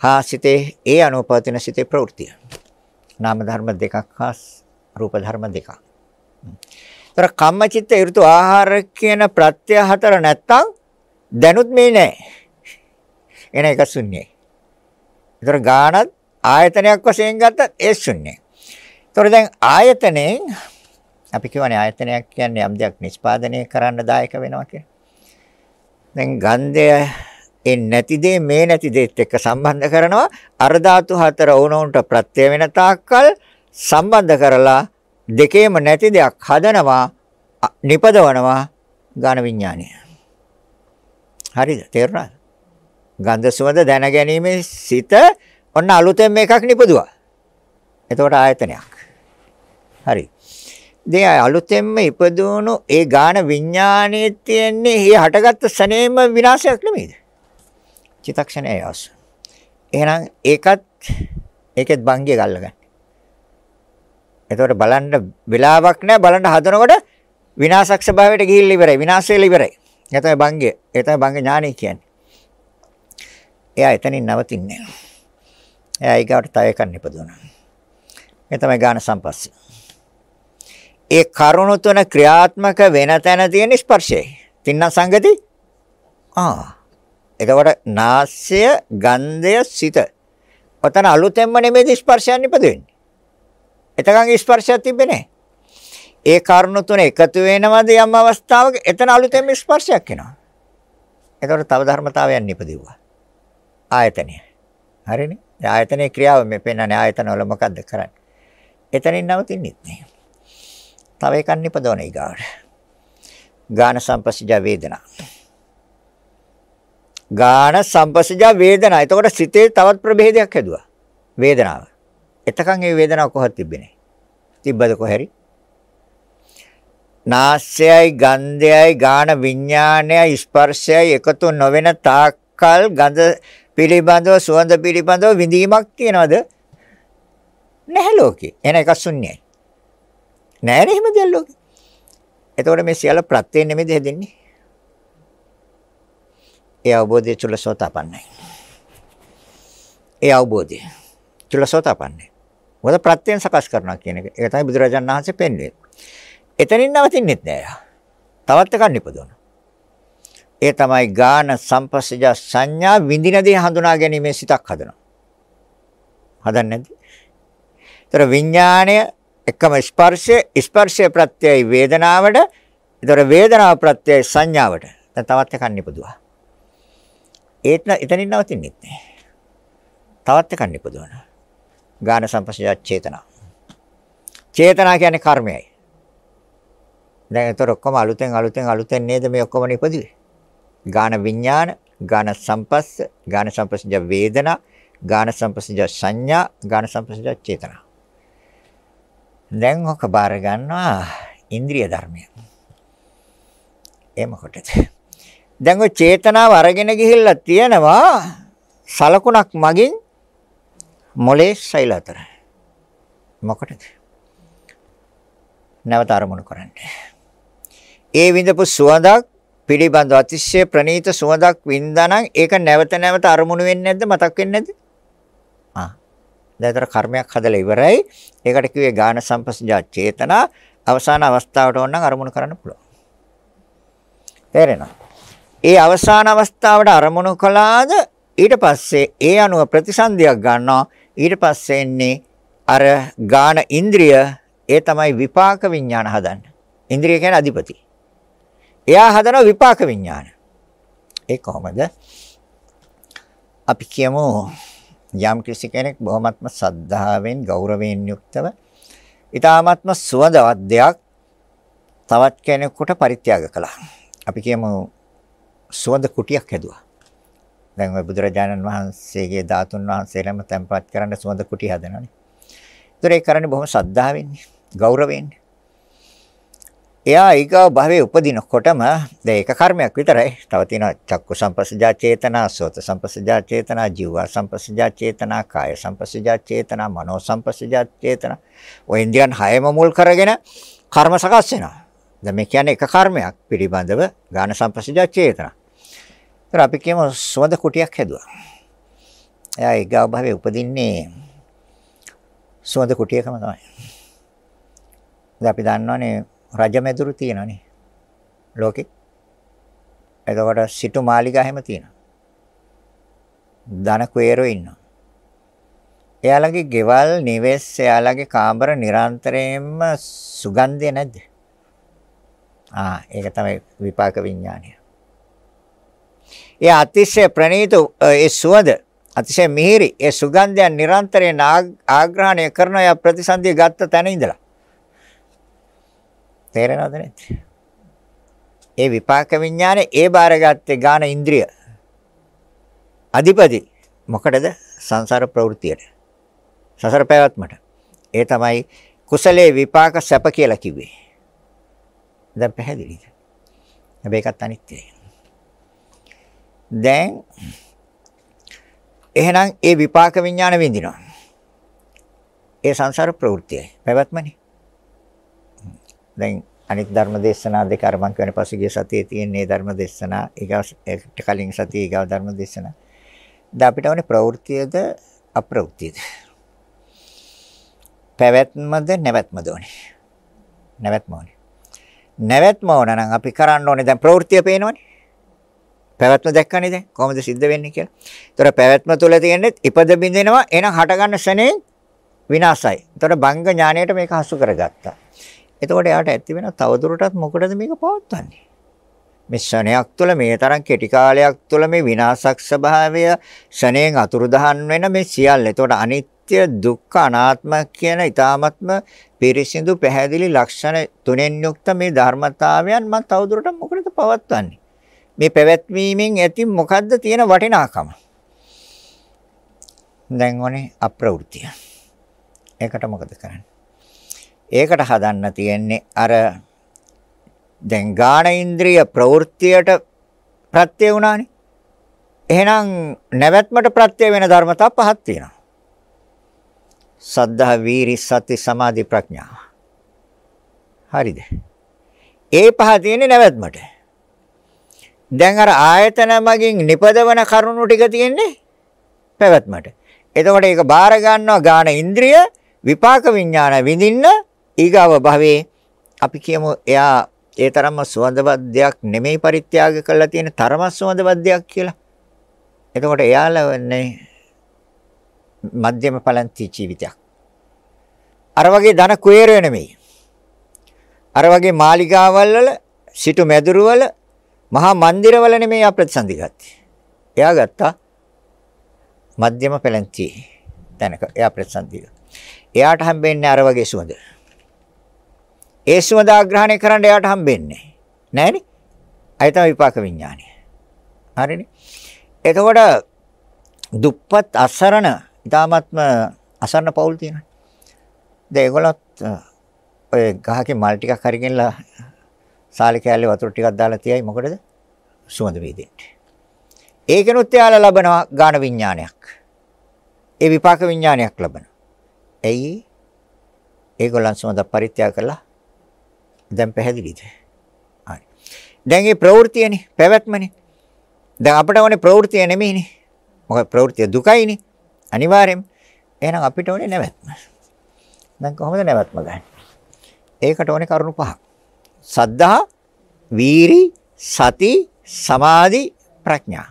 හා සිතේ ඒ අනුපවතින සිතේ ප්‍රවෘත්තිය. නාම ධර්ම දෙකක් හා රූප ධර්ම දෙකක්. ඒතර කම්මචිත්ත ඍතු ආහාර කියන ප්‍රත්‍ය හතර නැත්තම් දැනුත් මේ නැහැ. එන එක ශුන්‍යයි. ඒතර ගානත් ආයතනයක් වශයෙන් ගත්තත් ඒ ශුන්‍යයි. ඒතර දැන් ආයතනෙන් අපි කියවනේ ආයතනයක් කියන්නේ යම් දෙයක් නිෂ්පාදනය කරන්න දායක වෙනවා කියලා. දැන් ගන්ධය ඒ නැති දේ මේ නැති දේත් එක්ක සම්බන්ධ කරනවා අර ධාතු හතර වුණොන්ට ප්‍රත්‍ය වෙන තාක්කල් සම්බන්ධ කරලා දෙකේම නැති දෙයක් හදනවා නිපදවනවා ඝන විඥානය. හරිද? තේරුණාද? ගන්ධ සුවඳ දැන ගැනීමේ සිත ඔන්න අලුතෙන් මේකක් නිපදුවා. එතකොට ආයතනයක්. හරි. දැන් අලුතෙන්ම ඉපදුණු ඒ ගාන විඥානයේ තියෙන්නේ මේ හටගත්ත සනේම විනාශයක් නෙමෙයිද? චිතක්ෂණයේ අවශ්‍ය. එහෙනම් ඒකත් ඒකෙත් භංගිය ගල්ලගන්න. එතකොට බලන්න වෙලාවක් නැහැ බලන්න හදනකොට විනාශක් ස්වභාවයට ගිහිල්ලා ඉවරයි. විනාශ වෙලා ඉවරයි. ඒ තමයි බංගය. ඒ තමයි බංග ඥානය කියන්නේ. එයා එතනින් නවතින්නේ නැහැ. එයා ඊගාට තව එකක් නිපදවනවා. මේ තමයි ගාන සම්පස්සේ. ඒ කරුණු තුන ක්‍රියාත්මක වෙන තැන තියෙන ස්පර්ශය. තින්න සංගති? ආ. එතකොට නාස්‍ය, ගන්ධය, සිත. ඔතන අලුතෙන්ම නෙමෙයි ස්පර්ශයන් ඉපදෙන්නේ. එතකන් ස්පර්ශයක් තිබෙන්නේ නැහැ. ඒ කරුණු තුන එකතු වෙනවද යම් අවස්ථාවක එතන අලුතෙන් ස්පර්ශයක් එනවා. එතකොට තව ධර්මතාවයක් නිපදෙව්වා. ආයතනය. හරිනේ? ආයතනයේ ක්‍රියාව මේ පෙන්වන්නේ ආයතන වල මොකද්ද කරන්නේ? එතනින් නවතින්නෙත් නෑ. තව එකක් නිපදවන ඊගාවට. ගාන සම්පස්සජ වේදනා. ගාන සම්පස්සජ වේදනා. එතකොට සිතේ තවත් ප්‍රභේදයක් හැදුවා. වේදනාව. එතකන් ඒ වේදනාව කොහොමද තිබෙන්නේ? තිබ්බද කොහරි? නාස්යයි ගන්ධයයි ගාන විඥානයයි ස්පර්ශයයි එකතු නොවන තාක්කල් ගඳ පිළිබඳව සුවඳ පිළිබඳව විඳීමක් තියනවද නැහැ ලෝකේ එන එක ශුන්‍යයි නැහැ නේ එහෙම දෙයක් ලෝකේ එතකොට මේ සියල්ල ප්‍රත්‍යයෙන් නෙමෙයිද හැදෙන්නේ ඒ අවබෝධය චුල්ලසෝතපන්නයි ඒ අවබෝධය චුල්ලසෝතපන්නයි මොකද ප්‍රත්‍යයෙන් සකස් කරනවා කියන එක. ඒක තමයි බුදුරජාණන් වහන්සේ පෙන්වන්නේ. එතනින් නවතින්නෙත් නෑ යා. තවත් එකක් නිපදවන. ඒ තමයි ගාන සම්පස්සජ සංඥා විඳින දේ හඳුනා ගැනීමේ සිතක් හදනවා. හදන්නේ නැද්ද? ඒතර විඥාණය එකම ස්පර්ශය ස්පර්ශය ප්‍රත්‍යයයි වේදනාවට ඒතර වේදනාව ප්‍රත්‍යයයි සංඥාවට දැන් තවත් එකක් නිපදුවා ඒත් එතනින් නවතින්නේ නැහැ තවත් එකක් නිපදවන ගාන සම්පස්සය චේතනා. චේතනා කියන්නේ කර්මයයි. දැන් ඒතර ඔක්කොම අලුතෙන් අලුතෙන් අලුතෙන් නේද මේ ඔක්කොම නිපදුවේ. ගාන විඥාන ගාන සම්පස්ස ගාන සම්පස්සය වේදනා ගාන සම්පස්සය සංඥා ගාන සම්පස්සය චේතනා. දැන් ඔක බාර ගන්නවා ඉන්ද්‍රිය ධර්මය. ඒ මොකටද? දැන් ඔය චේතනාව අරගෙන ගිහිල්ලා තියෙනවා සලකුණක් මගින් මොලේ සෛල අතර. මොකටද? නැවත අරමුණු කරන්න. ඒ විඳපු සුවඳක් පිළිබඳ අතිශය ප්‍රණීත සුවඳක් වින්දානම් ඒක නැවත නැවත අරමුණු වෙන්නේ නැද්ද මතක් වෙන්නේ නැද්ද? දැන්තර කර්මයක් හදලා ඉවරයි. ඒකට කිව්වේ ගාන සම්පස්සජා චේතනා අවසාන අවස්ථාවට ඕනනම් අරමුණු කරන්න පුළුවන්. තේරෙනවද? ඒ අවසාන අවස්ථාවට අරමුණු කළාද ඊට පස්සේ ඒ අනුව ප්‍රතිසන්දියක් ගන්නවා. ඊට පස්සේ එන්නේ අර ගාන ඉන්ද්‍රිය ඒ තමයි විපාක විඥාන හදන්නේ. ඉන්ද්‍රිය කියන්නේ අධිපති. එයා හදන විපාක විඥාන. ඒ කොහොමද? අපි කියමු යම් කිසි කෙනෙක් බොහොමත්ම සද්ධාවෙන් ගෞරවයෙන් යුක්තව ඊ타ත්ම සුවඳවත් දෙයක් තවත් කෙනෙකුට පරිත්‍යාග කළා. අපි කියමු සුවඳ කුටියක් හැදුවා. දැන් ඔය බුදුරජාණන් වහන්සේගේ ධාතුන් වහන්සේලම තැන්පත් කරන්න සුවඳ කුටි හදනවානේ. ඒතර ඒ කරන්නේ බොහොම සද්ධාවෙන්, ගෞරවයෙන්. එයා ඊගා භවයේ උපදිනකොටම දැන් ඒක කර්මයක් විතරයි. තව තියෙනවා චක්කු සම්පස්සජා චේතනා, සෝත සම්පස්සජා චේතනා, ජීවා සම්පස්සජා චේතනා, කාය සම්පස්සජා චේතනා, මනෝ සම්පස්සජා චේතනා. ඔය ඉන්ද්‍රියන් හයම මුල් කරගෙන කර්ම සකස් වෙනවා. දැන් මේ කියන්නේ එක කර්මයක් පිළිබඳව ගාන සම්පස්සජා චේතනා. ඒතර අපි කියමු සුවඳ කුටියක් හැදුවා. එයා ඊගා භවයේ උපදින්නේ සුවඳ කුටියකම තමයි. දැන් අපි දන්නවනේ රජමැදුරු තියෙනනේ ලෝකේ. එතකොට සිටු මාලිගා හැම තියෙනවා. ධන කුයරෝ ඉන්නවා. එයාලගේ ගෙවල් නිවෙස් එයාලගේ කාමර නිරන්තරයෙන්ම සුගන්ධය නැද්ද? ආ ඒක තමයි විපාක විඥානය. ඒ අතිශය ප්‍රණීත ඒ සුවඳ අතිශය මිහිරි ඒ සුගන්ධයන් නිරන්තරයෙන් ආග්‍රහණය කරන යා ප්‍රතිසන්දිය ගත්ත තැන ඉඳලා තේරෙනවද නැද්ද? ඒ විපාක විඥානේ ඒ බාරගත්තේ ගාන ඉන්ද්‍රිය. අධිපති මොකටද? සංසාර ප්‍රවෘත්තියට. සසර පැවැත්මට. ඒ තමයි කුසලයේ විපාක සැප කියලා කිව්වේ. දැන් පැහැදිලිද? හැබැයි ඒකත් අනිත්‍යයි. දැන් එහෙනම් ඒ විපාක විඥාන විඳිනවා. ඒ සංසාර ප්‍රවෘත්තියයි. පැවැත්මනේ. දැන් අනිත් ධර්ම දේශනා දෙක අර මං කියන පසුගිය සතියේ තියෙන මේ ධර්ම දේශනා ඊගවට කලින් සතියේ ඊගව ධර්ම දේශනා. දැන් අපිට ඕනේ ප්‍රවෘත්තියද අප්‍රවෘත්තියද? පැවැත්මද නැවැත්මද ඕනේ? නැවැත්ම ඕනේ. නැවැත්ම ඕන නම් අපි කරන්න ඕනේ දැන් ප්‍රවෘත්තිය පේනවනේ. පැවැත්ම දැක්කනේ දැන් කොහොමද සිද්ධ වෙන්නේ කියලා. ඒතර පැවැත්ම තුල තියෙන්නේ ඉපද බින්දෙනවා එහෙනම් හටගන්න ශනේ විනාසයි. ඒතර බංග ඥාණයට මේක හසු කරගත්තා. එතකොට එයාට ඇති වෙන තවදුරටත් මොකටද මේක පවත්වන්නේ? මේ ශණයක් තුළ මේ තරම් කෙටි කාලයක් තුළ මේ විනාශක් ස්වභාවය ශණයෙන් අතුරුදහන් වෙන මේ සියල්ල. එතකොට අනිත්‍ය දුක්ඛ අනාත්ම කියන ඊ타ත්ම පිරිසිදු පැහැදිලි ලක්ෂණ තුනෙන් යුක්ත මේ ධර්මතාවයන් මම තවදුරටත් මොකටද පවත්වන්නේ? මේ පැවැත්වීමෙන් ඇති මොකද්ද තියෙන වටිනාකම? දැන් ඕනේ අප්‍රවෘත්තිය. ඒකට මොකද කරන්නේ? ඒකට හදන්න තියෙන්නේ අර දැන් ගාන ඉන්ද්‍රිය ප්‍රවෘත්තියට ප්‍රත්‍ය වුණානේ. එහෙනම් නැවැත්මට ප්‍රත්‍ය වෙන ධර්මතා පහක් තියෙනවා. සද්ධා වීරි සති සමාධි ප්‍රඥා. හරිද? ඒ පහ තියෙන්නේ නැවැත්මට. දැන් අර ආයතන මගින් නිපදවන කරුණු ටික තියෙන්නේ පැවැත්මට. එතකොට ඒක බාර ගන්නවා ගාන ඉන්ද්‍රිය විපාක විඥාන විඳින්න ඊගාව භවයේ අපි කියමු එයා ඒ තරම්ම සුවඳවත් දෙයක් නෙමෙයි පරිත්‍යාග කරලා තියෙන තරම සුවඳවත් දෙයක් කියලා. එතකොට එයාලා වෙන්නේ මධ්‍යම පලන්ති ජීවිතයක්. අර වගේ ධන කුයරය නෙමෙයි. අර වගේ මාලිගාවල් වල සිටු මැදුරු වල මහා මන්දිරවල නෙමෙයි ආ ප්‍රතිසන්දි ගත්තේ. එයා ගත්තා මධ්‍යම පලන්ති තැනක එයා ප්‍රතිසන්දි. එයාට හම්බෙන්නේ අර වගේ සුවඳ. ඒ සුවඳ ආග්‍රහණය කරන්න එයාට හම්බෙන්නේ නෑනේ. අය තමයි විපාක විඥානය. හරිනේ. එතකොට දුප්පත් අසරණ ඊ타මත්ම අසරණ පවුල් තියෙනවා. දැන් ඒගොල්ලොත් ඔය ගහකේ මල් ටිකක් හරිගෙනලා සාලි කෑල්ලේ වතුර ටිකක් දාලා තියයි මොකටද? සුවඳ වේදෙන්න. ඒකනොත් එයාලා ලබනවා ගාන විඥානයක්. ඒ විපාක විඥානයක් ලබනවා. එයි ඒගොල්ලන් සුවඳ පරිත්‍යාග කළා දැන් පැහැදිලිද? හරි. දැන් මේ ප්‍රවෘත්තියනේ පැවැත්මනේ. දැන් අපිට ඕනේ ප්‍රවෘත්තිය නෙමෙයිනේ. මොකද ප්‍රවෘත්තිය දුකයිනේ. අනිවාර්යෙන්ම. එහෙනම් අපිට ඕනේ නැවැත්ම. දැන් කොහොමද නැවැත්ම ගන්න? ඒකට ඕනේ කරුණු පහක්. සද්ධා, වීරි, සති, සමාධි, ප්‍රඥා.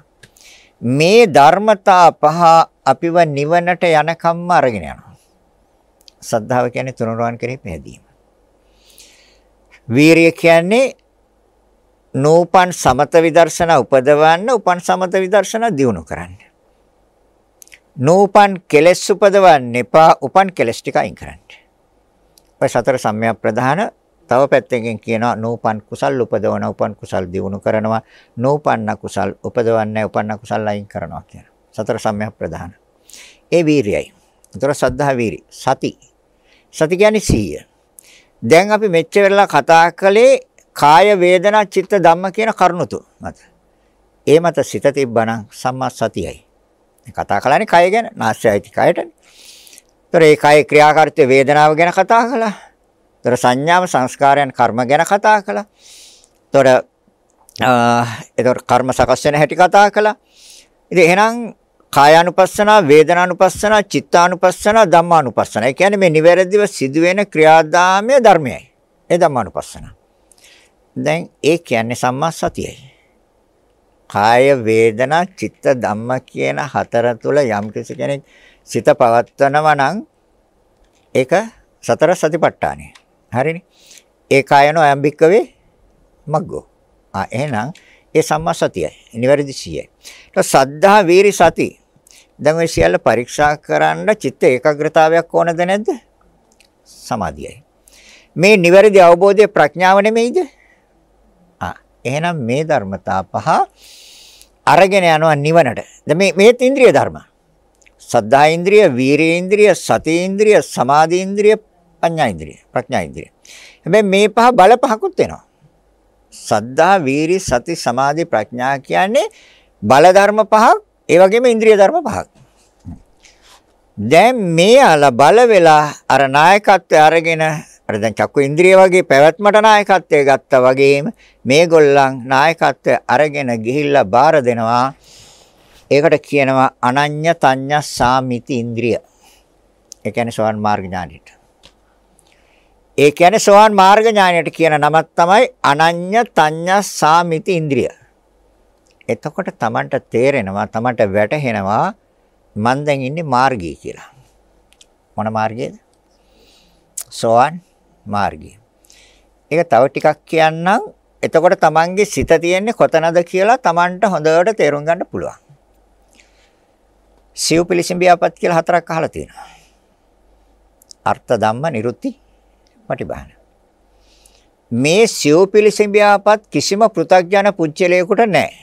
මේ ධර්මතා පහ අපිව නිවනට යනකම්ම අරගෙන යනවා. සද්ධාව කියන්නේ තුනුරුවන් කෙරෙහි පැහැදීම. වීරිය කියන්නේ නූපන් සමත විදර්ශනා උපදවන්න උපන් සමත විදර්ශනා දියුණු කරන්න. නූපන් කෙලෙස් උපදවන්න එපා උපන් කෙලෙස් ටික අයින් කරන්න. ඔය සතර සම්‍යක් ප්‍රධාන තව පැත්තකින් කියනවා නූපන් කුසල් උපදවන උපන් කුසල් දියුණු කරනවා නූපන්න කුසල් උපදවන්නේ උපන්න කුසල් අයින් කරනවා කියන. සතර සම්‍යක් ප්‍රධාන. ඒ වීරියයි. ඒතර සද්ධා වීරි සති. සති කියන්නේ සීය. දැන් අපි මෙච්ච වෙලා කතා කළේ කාය වේදනා චිත්ත ධම්ම කියන කරුණු තුන මත. ඒ මත සිත තිබ්බනම් සම්මා සතියයි. කතා කළානේ කය ගැන නාස්යයිති කයටනේ. ඒතර ඒ කය ක්‍රියාකාරීත්ව වේදනාව ගැන කතා කළා. ඒතර සංඥාව සංස්කාරයන් කර්ම ගැන කතා කළා. ඒතර ඒතර කර්ම සකස් වෙන හැටි කතා කළා. ඉතින් එහෙනම් කායානුපස්සනා, වේදනානුපස්සනා, චිත්තානුපස්සනා, ධම්මානුපස්සනා. ඒ කියන්නේ මේ නිවැරදිව සිදුවෙන ක්‍රියාදාමයේ ධර්මයයි. ඒ ධම්මානුපස්සනා. දැන් ඒ කියන්නේ සම්මා සතියයි. කාය වේදනා චිත්ත ධම්ම කියන හතර තුල යම් කෙනෙක් සිත පවත්වනවා නම් ඒක සතර සතිපට්ඨානයි. හරිනේ. ඒ කායනෝ අම්බික්කවේ මග්ගෝ. ආ එහෙනම් ඒ සම්මා සතියයි. නිවැරදි සියයි. ඊට සද්ධා වීරි සති. දැන් ඔය සියල්ල පරීක්ෂා කරන්න චිත්ත ඒකාග්‍රතාවයක් ඕනද නැද්ද? සමාධියයි. මේ නිවැරදි අවබෝධයේ ප්‍රඥාව නෙමෙයිද? ආ එහෙනම් මේ ධර්මතා පහ අරගෙන යනවා නිවනට. දැන් මේ මේ ඉන්ද්‍රිය ධර්ම. සද්ධා ඉන්ද්‍රිය, වීරිය ඉන්ද්‍රිය, සති ඉන්ද්‍රිය, සමාධි ඉන්ද්‍රිය, පඤ්ඤා ඉන්ද්‍රිය, ප්‍රඥා ඉන්ද්‍රිය. හැබැයි මේ පහ බල පහකුත් වෙනවා. සද්ධා, වීරි, සති, සමාධි, ප්‍රඥා කියන්නේ බල ධර්ම පහක්, ඒ වගේම ඉන්ද්‍රිය ධර්ම පහක්. දැන් මේ අල බල වෙලා අර නායකත්වය අරගෙන අර දැන් චක්කු ඉන්ද්‍රිය වගේ පැවැත්මට නායකත්වය ගත්තා වගේම මේගොල්ලන් නායකත්වය අරගෙන ගිහිල්ලා බාර දෙනවා ඒකට කියනවා අනඤ්‍ය තඤ්ඤ සාමිති ඉන්ද්‍රිය. ඒ කියන්නේ සෝවන් මාර්ග ඥානෙට. ඒ කියන්නේ සෝවන් මාර්ග ඥානයට කියන නමක් තමයි අනඤ්‍ය තඤ්ඤ සාමිති ඉන්ද්‍රිය. එතකොට Tamanට තේරෙනවා Tamanට වැටහෙනවා මම දැන් ඉන්නේ මාර්ගයේ කියලා. මොන මාර්ගයේද? සෝවන් මාර්ගය. ඒක තව ටිකක් කියන්නම්. එතකොට Tamanගේ සිත තියෙන්නේ කොතනද කියලා Tamanට හොඳට තේරුම් ගන්න පුළුවන්. සිව් පිළිසිඹියාපත් කියලා හතරක් අහලා තියෙනවා. අර්ථ ධම්ම නිරුත්ති පටිභාන. මේ සිව් පිළිසිඹියාපත් කිසිම පෘථග්ජන පුච්චලයකට නැහැ.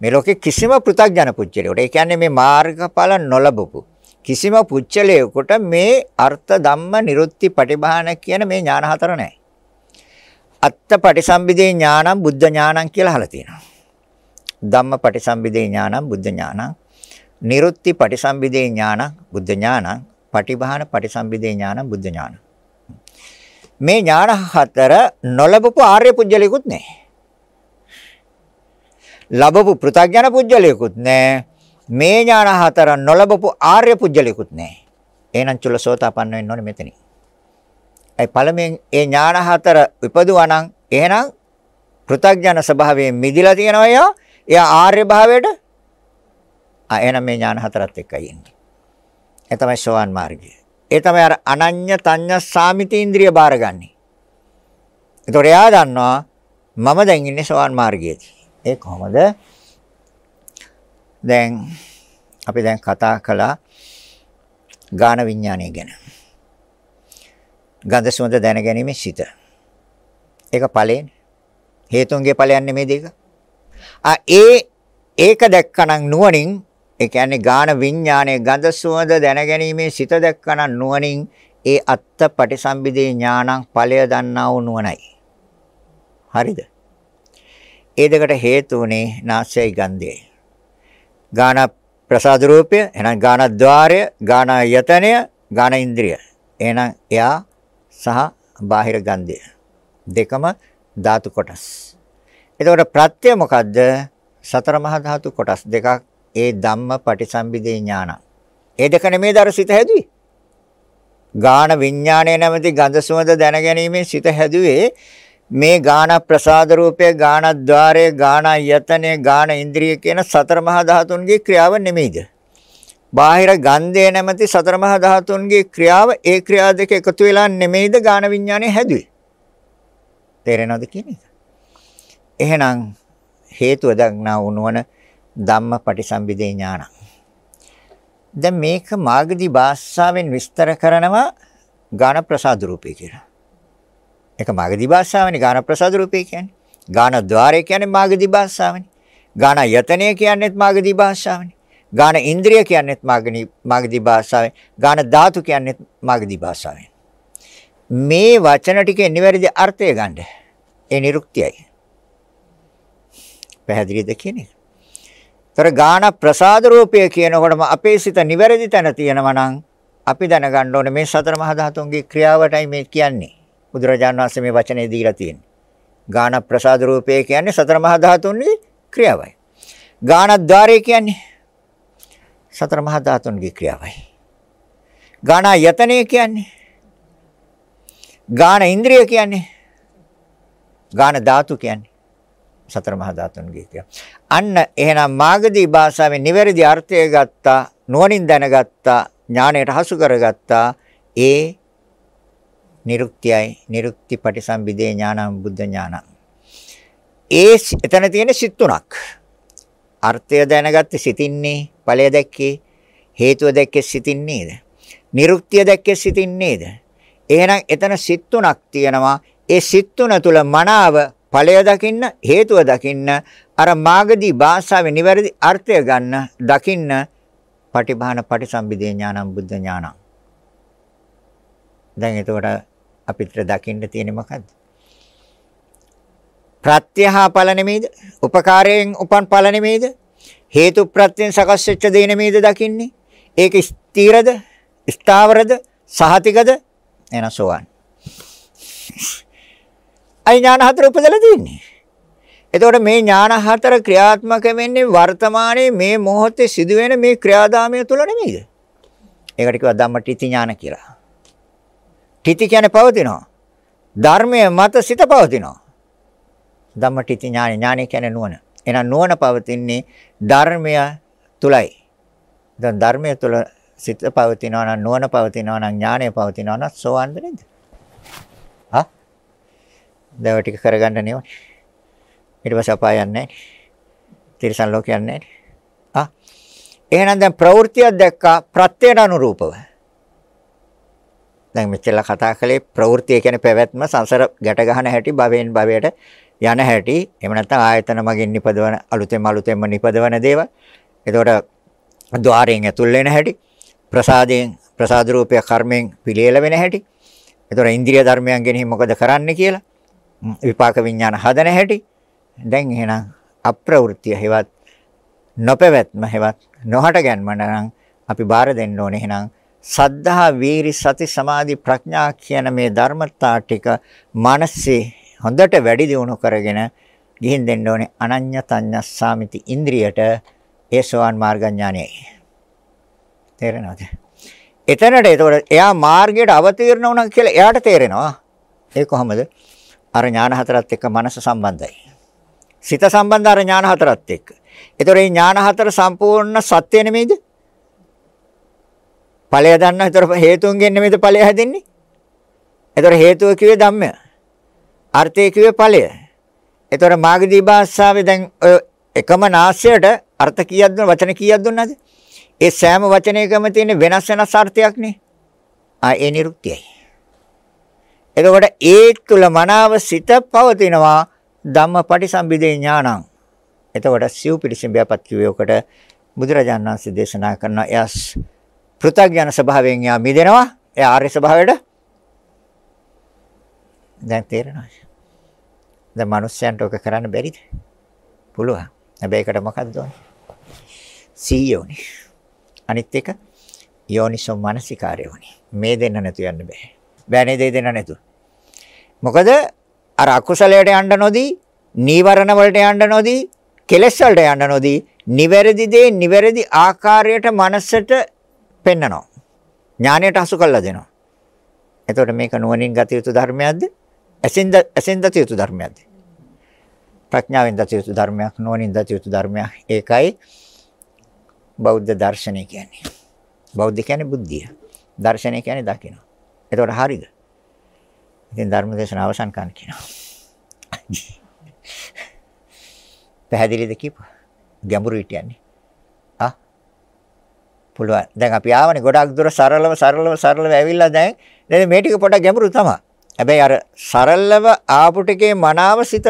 මේ ලෝකේ කිසිම පෘථග්ජන පුච්චලයකට. ඒ කියන්නේ මේ මාර්ගඵල නොලබපු කිසිම පුච්චලයකට මේ අර්ථ ධම්ම නිරුත්ති පටිභාන කියන මේ ඥාන හතර නැහැ. අත්ත පටිසම්භිදේ ඥානං බුද්ධ ඥානං කියලා අහලා තියෙනවා. ධම්ම පටිසම්භිදේ ඥානං බුද්ධ ඥානං නිරුත්ති පටිසම්භිදේ ඥානං බුද්ධ ඥානං පටිභාන පටිසම්භිදේ ඥානං බුද්ධ ඥානං මේ ඥාන හතර නොලබපු ආර්ය පුජ්‍යලයකුත් නැහැ. ලබපු පෘථග්ජන පුජ්‍යලයකුත් නැහැ. මේ ඥාන හතර නොලබපු ආර්ය පුජ්‍යලයකුත් නැහැ. එහෙනම් චුල්ලසෝතාපන්න වෙන්න ඕනේ මෙතනින්. ඒ පළමුවෙන් ඒ ඥාන හතර ඉපදුවා නම් එහෙනම් පෘථග්ජන ස්වභාවයෙන් මිදිලා තියෙනවා එයා. එයා ආර්ය භාවයට ආ එහෙනම් මේ ඥාන හතරත් එක්කයි එන්නේ. ඒ තමයි සෝවාන් මාර්ගය. ඒ තමයි අර අනඤ්‍ය තඤ්ඤ සාමිති ඉන්ද්‍රිය බාරගන්නේ. ඒතොර එයා දන්නවා මම දැන් ඉන්නේ සෝවාන් මාර්ගයේදී. ඒ කොහොමද? දැන් අපි දැන් කතා කළා ගාන විඥානය ගැන. ගන්ධ සුවඳ දැනගැනීමේ සිත. ඒක ඵලයෙන් හේතුන්ගේ ඵලයන් නෙමෙයි දෙක. ආ ඒ ඒක දැක්කනම් නුවණින් ඒ කියන්නේ ගාන විඥානයේ ගඳ සුවඳ දැනගැනීමේ සිත දැක්කනම් නුවණින් ඒ අත්ත පටිසම්භිදේ ඥානං ඵලය දන්නා වූ නුවණයි. හරිද? ඒ දෙකට හේතු උනේ නාසයයි ගන්ධයයි. ගාන ප්‍රසාද රූපය, එහෙනම් ගාන ద్వාරය, ගාන යතනය, ගාන ඉන්ද්‍රිය. එහෙනම් එයා සහ බාහිර ගන්ධය. දෙකම ධාතු කොටස්. එතකොට ප්‍රත්‍ය මොකද්ද? සතර මහා ධාතු කොටස් දෙකක් ඒ ධම්ම පටිසම්භිදේ ඥාන. ඒ දෙක නෙමෙයි දරසිත හැදුවේ. ගාන විඥාණය නැමැති ගඳ සුවඳ දැනගැනීමේ සිත හැදුවේ මේ ගාන ප්‍රසාද රූපය ගාන ద్వාරය ගාන යතනය ගාන ඉන්ද්‍රිය කියන සතර මහා ධාතුන්ගේ ක්‍රියාව නෙමෙයිද? බාහිර ගන්ධය නැමැති සතර මහා ධාතුන්ගේ ක්‍රියාව ඒ ක්‍රියා දෙක එකතු වෙලා නෙමෙයිද ගාන විඥානය හැදුවේ. තේරෙනවද කියන්නේ? එහෙනම් හේතුව දක්නා වුණවන ධම්ම පටිසම්භිදේ ඥාන. දැන් මේක මාගදී භාෂාවෙන් විස්තර කරනවා ගාන ප්‍රසාද රූපේ කියලා. ඒක මාගදී භාෂාවනේ ගාන ප්‍රසාද රූපේ කියන්නේ. ගාන ద్వාරය කියන්නේ මාගදී භාෂාවනේ. ගාන යතනය කියන්නේත් මාගදී භාෂාවනේ. ගාන ඉන්ද්‍රිය කියන්නේත් මාගදී භාෂාවෙන්. ගාන ධාතු කියන්නේත් මාගදී භාෂාවෙන්. මේ වචන ටිකේ නිවැරදි අර්ථය ගන්න. ඒ නිරුක්තියයි. පැහැදිලිද කියන්නේ? තර ගාන ප්‍රසාද රූපය කියනකොටම අපේ සිත නිවැරදි තැන තියෙනවා නම් අපි දැනගන්න ඕනේ මේ සතර මහා ධාතුන්ගේ ක්‍රියාවටයි මේ කියන්නේ. බුදුරජාණන් වහන්සේ මේ වචනේ දීලා තියෙන්නේ. ගාන ප්‍රසාද රූපය කියන්නේ සතර මහා ධාතුන්ගේ ක්‍රියාවයි. ගානද්්වාරය කියන්නේ සතර මහා ධාතුන්ගේ ක්‍රියාවයි. ගාන යතනය කියන්නේ ගාන ඉන්ද්‍රිය කියන්නේ ගාන ධාතු කියන්නේ සතර මහා ධාතුන්ගේ ක්‍රියාව. අන්න එහෙනම් මාගදී භාෂාවෙන් නිවැරදි අර්ථය ගත්තා නුවණින් දැනගත්තා ඥාණයට හසු කරගත්තා ඒ නිරුක්තියයි නිරුක්ති පටිසම්භිදේ ඥානං බුද්ධ ඥානං. ඒ එතන තියෙන සිත් තුනක්. අර්ථය දැනගත්තේ සිතින්නේ ඵලය දැක්කේ හේතුව දැක්කේ සිතින් නේද නිරුක්තිය දැක්කේ සිතින් නේද එහෙනම් එතන සිත් තුනක් තියෙනවා. ඒ සිත් තුන තුල මනාව ඵලය දකින්න හේතුව දකින්න අර මාගදී භාෂාවේ නිවැරදි අර්ථය ගන්න දකින්න පටිභාන පටිසම්භිදේ ඥානං බුද්ධ ඥානං. දැන් එතකොට අපිට දකින්න තියෙන්නේ මොකද්ද? ප්‍රත්‍යහා ඵල නෙමෙයිද? උපකාරයෙන් උපන් ඵල නෙමෙයිද? හේතු ප්‍රත්‍යයෙන් සකස් වෙච්ච දේ නෙමෙයිද දකින්නේ? ඒක ස්ථිරද? ස්ථාවරද? සහතිකද? එන සෝවන්. අයි ඥාන හතර උපදලා තියෙන්නේ. එතකොට මේ ඥාන හතර ක්‍රියාත්මක වෙන්නේ වර්තමානයේ මේ මොහොතේ සිදුවෙන මේ ක්‍රියාදාමය තුල නෙමෙයිද? ඒකට කිව්වා ධම්මටිති ඥාන කියලා. ටිති කියන්නේ පවතිනවා. ධර්මයේ මත සිත පවතිනවා. ධම්මටිති ඥාන ඥානය කියන්නේ නුවණ. එහෙනම් නුවණ පවතින්නේ ධර්මය තුලයි. දැන් ධර්මය තුල සිත පවතිනවා නම් නුවණ පවතිනවා නම් ඥානය පවතිනවා නම් සෝවන්ද නේද? දැව ටික කරගන්න නෙවෙයි. ඊට පස්සේ අපාය යන්නේ නැහැ. තිරසන් ලෝක යන්නේ නැහැ. ආ. එහෙනම් දැන් ප්‍රවෘත්තියක් දැක්කා ප්‍රත්‍යයට අනුරූපව. දැන් මෙච්චර කතා කළේ ප්‍රවෘත්තිය කියන්නේ පැවැත්ම සංසාර ගැට ගන්න හැටි භවෙන් භවයට යන හැටි එහෙම නැත්නම් ආයතන මගින් නිපදවන අලුතෙන් අලුතෙන්ම නිපදවන දේවල්. එතකොට ద్వාරයෙන් ඇතුල් වෙන හැටි ප්‍රසාදයෙන් ප්‍රසාද රූපය කර්මයෙන් පිළියෙල වෙන හැටි. එතකොට ඉන්ද්‍රිය ධර්මයන් ගෙනෙහි මොකද කරන්න කියලා. විපාක විඥාන හදන හැටි දැන් එහෙනම් අප්‍රවෘත්තිය හෙවත් නොපැවැත්ම හෙවත් නොහට ගැනීම නම් අපි බාර දෙන්න ඕනේ එහෙනම් සද්ධා වීරි සති සමාධි ප්‍රඥා කියන මේ ධර්මතා ටික මනසේ හොඳට වැඩි දියුණු කරගෙන ගිහින් දෙන්න ඕනේ අනඤ්‍ය තඤ්ඤස්සාමිති ඉන්ද්‍රියට ඒ සෝවාන් මාර්ග ඥානයයි තේරෙනවද එතනට එතකොට එයා මාර්ගයට අවතීර්ණ වුණා කියලා එයාට තේරෙනවා. ඒ කොහොමද? අර ඥාන හතරත් එක්ක මනස සම්බන්ධයි. සිත සම්බන්ධ අර ඥාන හතරත් එක්ක. එතකොට මේ ඥාන හතර සම්පූර්ණ සත්‍ය නෙමෙයිද? ඵලය දන්නා. එතකොට හේතුන්ගෙන් නෙමෙයිද ඵලය හැදෙන්නේ? එතකොට හේතුව කිව්වේ ධම්මය. අර්ථය කිව්වේ ඵලය. එතකොට මාගදී භාෂාවේ දැන් ඔය එකම නාස්‍යයට අර්ථ කීයක් දුන්න වචන කීයක් දුන්නද? ඒ සෑම වචනයකම තියෙන වෙනස් වෙනස් අර්ථයක් නේ. ආ ඒ නිරුක්තියයි. එතකොට ඒ තුල මනාව සිත පවතිනවා ධම්මපටිසම්භිදේ ඥානං. එතකොට සිව් පිළිසිඹයපත් කිව්වේ ඔකට බුදුරජාණන් වහන්සේ දේශනා කරන එයස් පෘථග්ජන ස්වභාවයෙන් යා මිදෙනවා. ඒ ආර්ය ස්වභාවයට දැන් තේරෙනවද? දැන් මිනිස්යන්ට ඔක කරන්න බැරිද? පුළුවන්. හැබැයි ඒකට මොකක්ද ඕනේ? සීය ඕනේ. අනිත් එක යෝනිසෝ මනසිකාරය ඕනේ. මේ දෙන්න නැතු යන්න බෑ. බෑ නේද දෙන්න නැතු. මොකද අර අකුසලයට යන්න නොදී, නීවරණ වලට යන්න නොදී, කෙලෙස් වලට යන්න නොදී, නිවැරදි දේ නිවැරදි ආකාරයට මනසට පෙන්නනවා. ඥානයට හසු කරලා දෙනවා. එතකොට මේක නුවණින් ගත යුතු ධර්මයක්ද? ඇසෙන්ද ඇසෙන්ද දත යුතු ධර්මයක්ද? ප්‍රඥාවෙන් දත යුතු ධර්මයක්, නුවණින් දත යුතු ධර්මයක්. ඒකයි බෞද්ධ දර්ශනය කියන්නේ. බෞද්ධ කියන්නේ බුද්ධිය. දර්ශනය කියන්නේ දකින්න. එතකොට හරියද? ඉතින් ධර්ම දේශන අවසන් කරන්න කියනවා. පැහැදිලිද කියපුවා? ගැඹුරු හිටියන්නේ. ආ පුළුවන්. දැන් අපි ආවනේ ගොඩක් දුර සරලව සරලව සරලව ඇවිල්ලා දැන් දැන් මේ ටික පොඩක් ගැඹුරු තමයි. හැබැයි අර සරලව ආපු ටිකේ මනාව සිත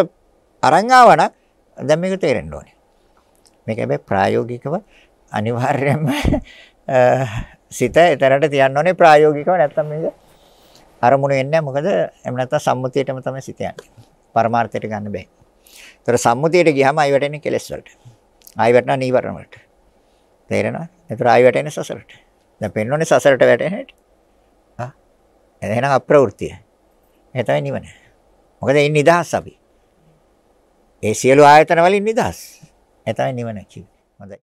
අරන් ආවනම් දැන් මේක තේරෙන්න ඕනේ. මේක හැබැයි ප්‍රායෝගිකව අනිවාර්යයෙන්ම සිත එතරට තියන්න ඕනේ ප්‍රායෝගිකව නැත්තම් මේක අරමුණු වෙන්නේ නැහැ. මොකද එහෙම නැත්තම් සම්මුතියටම තමයි සිත යන්නේ. පරමාර්ථයට ගන්න බෑ. ඒතර සම්මුතියට ගියාම ආයි වැටෙන්නේ කෙලස් වලට. ආයි වැටෙනවා නීවරණ වලට. තේරෙනවද? ඒතර ආයි වැටෙන්නේ සසරට. දැන් පෙන්වන්නේ සසරට වැටෙන හැටි. ආ එහෙනම් අප්‍රවෘත්තිය. ඒ තමයි නිවන. මොකද ඒ නිදහස් අපි. ඒ සියලු ආයතන වලින් නිදහස්. ඒ තමයි නිවන කිව්වේ. හොඳයි.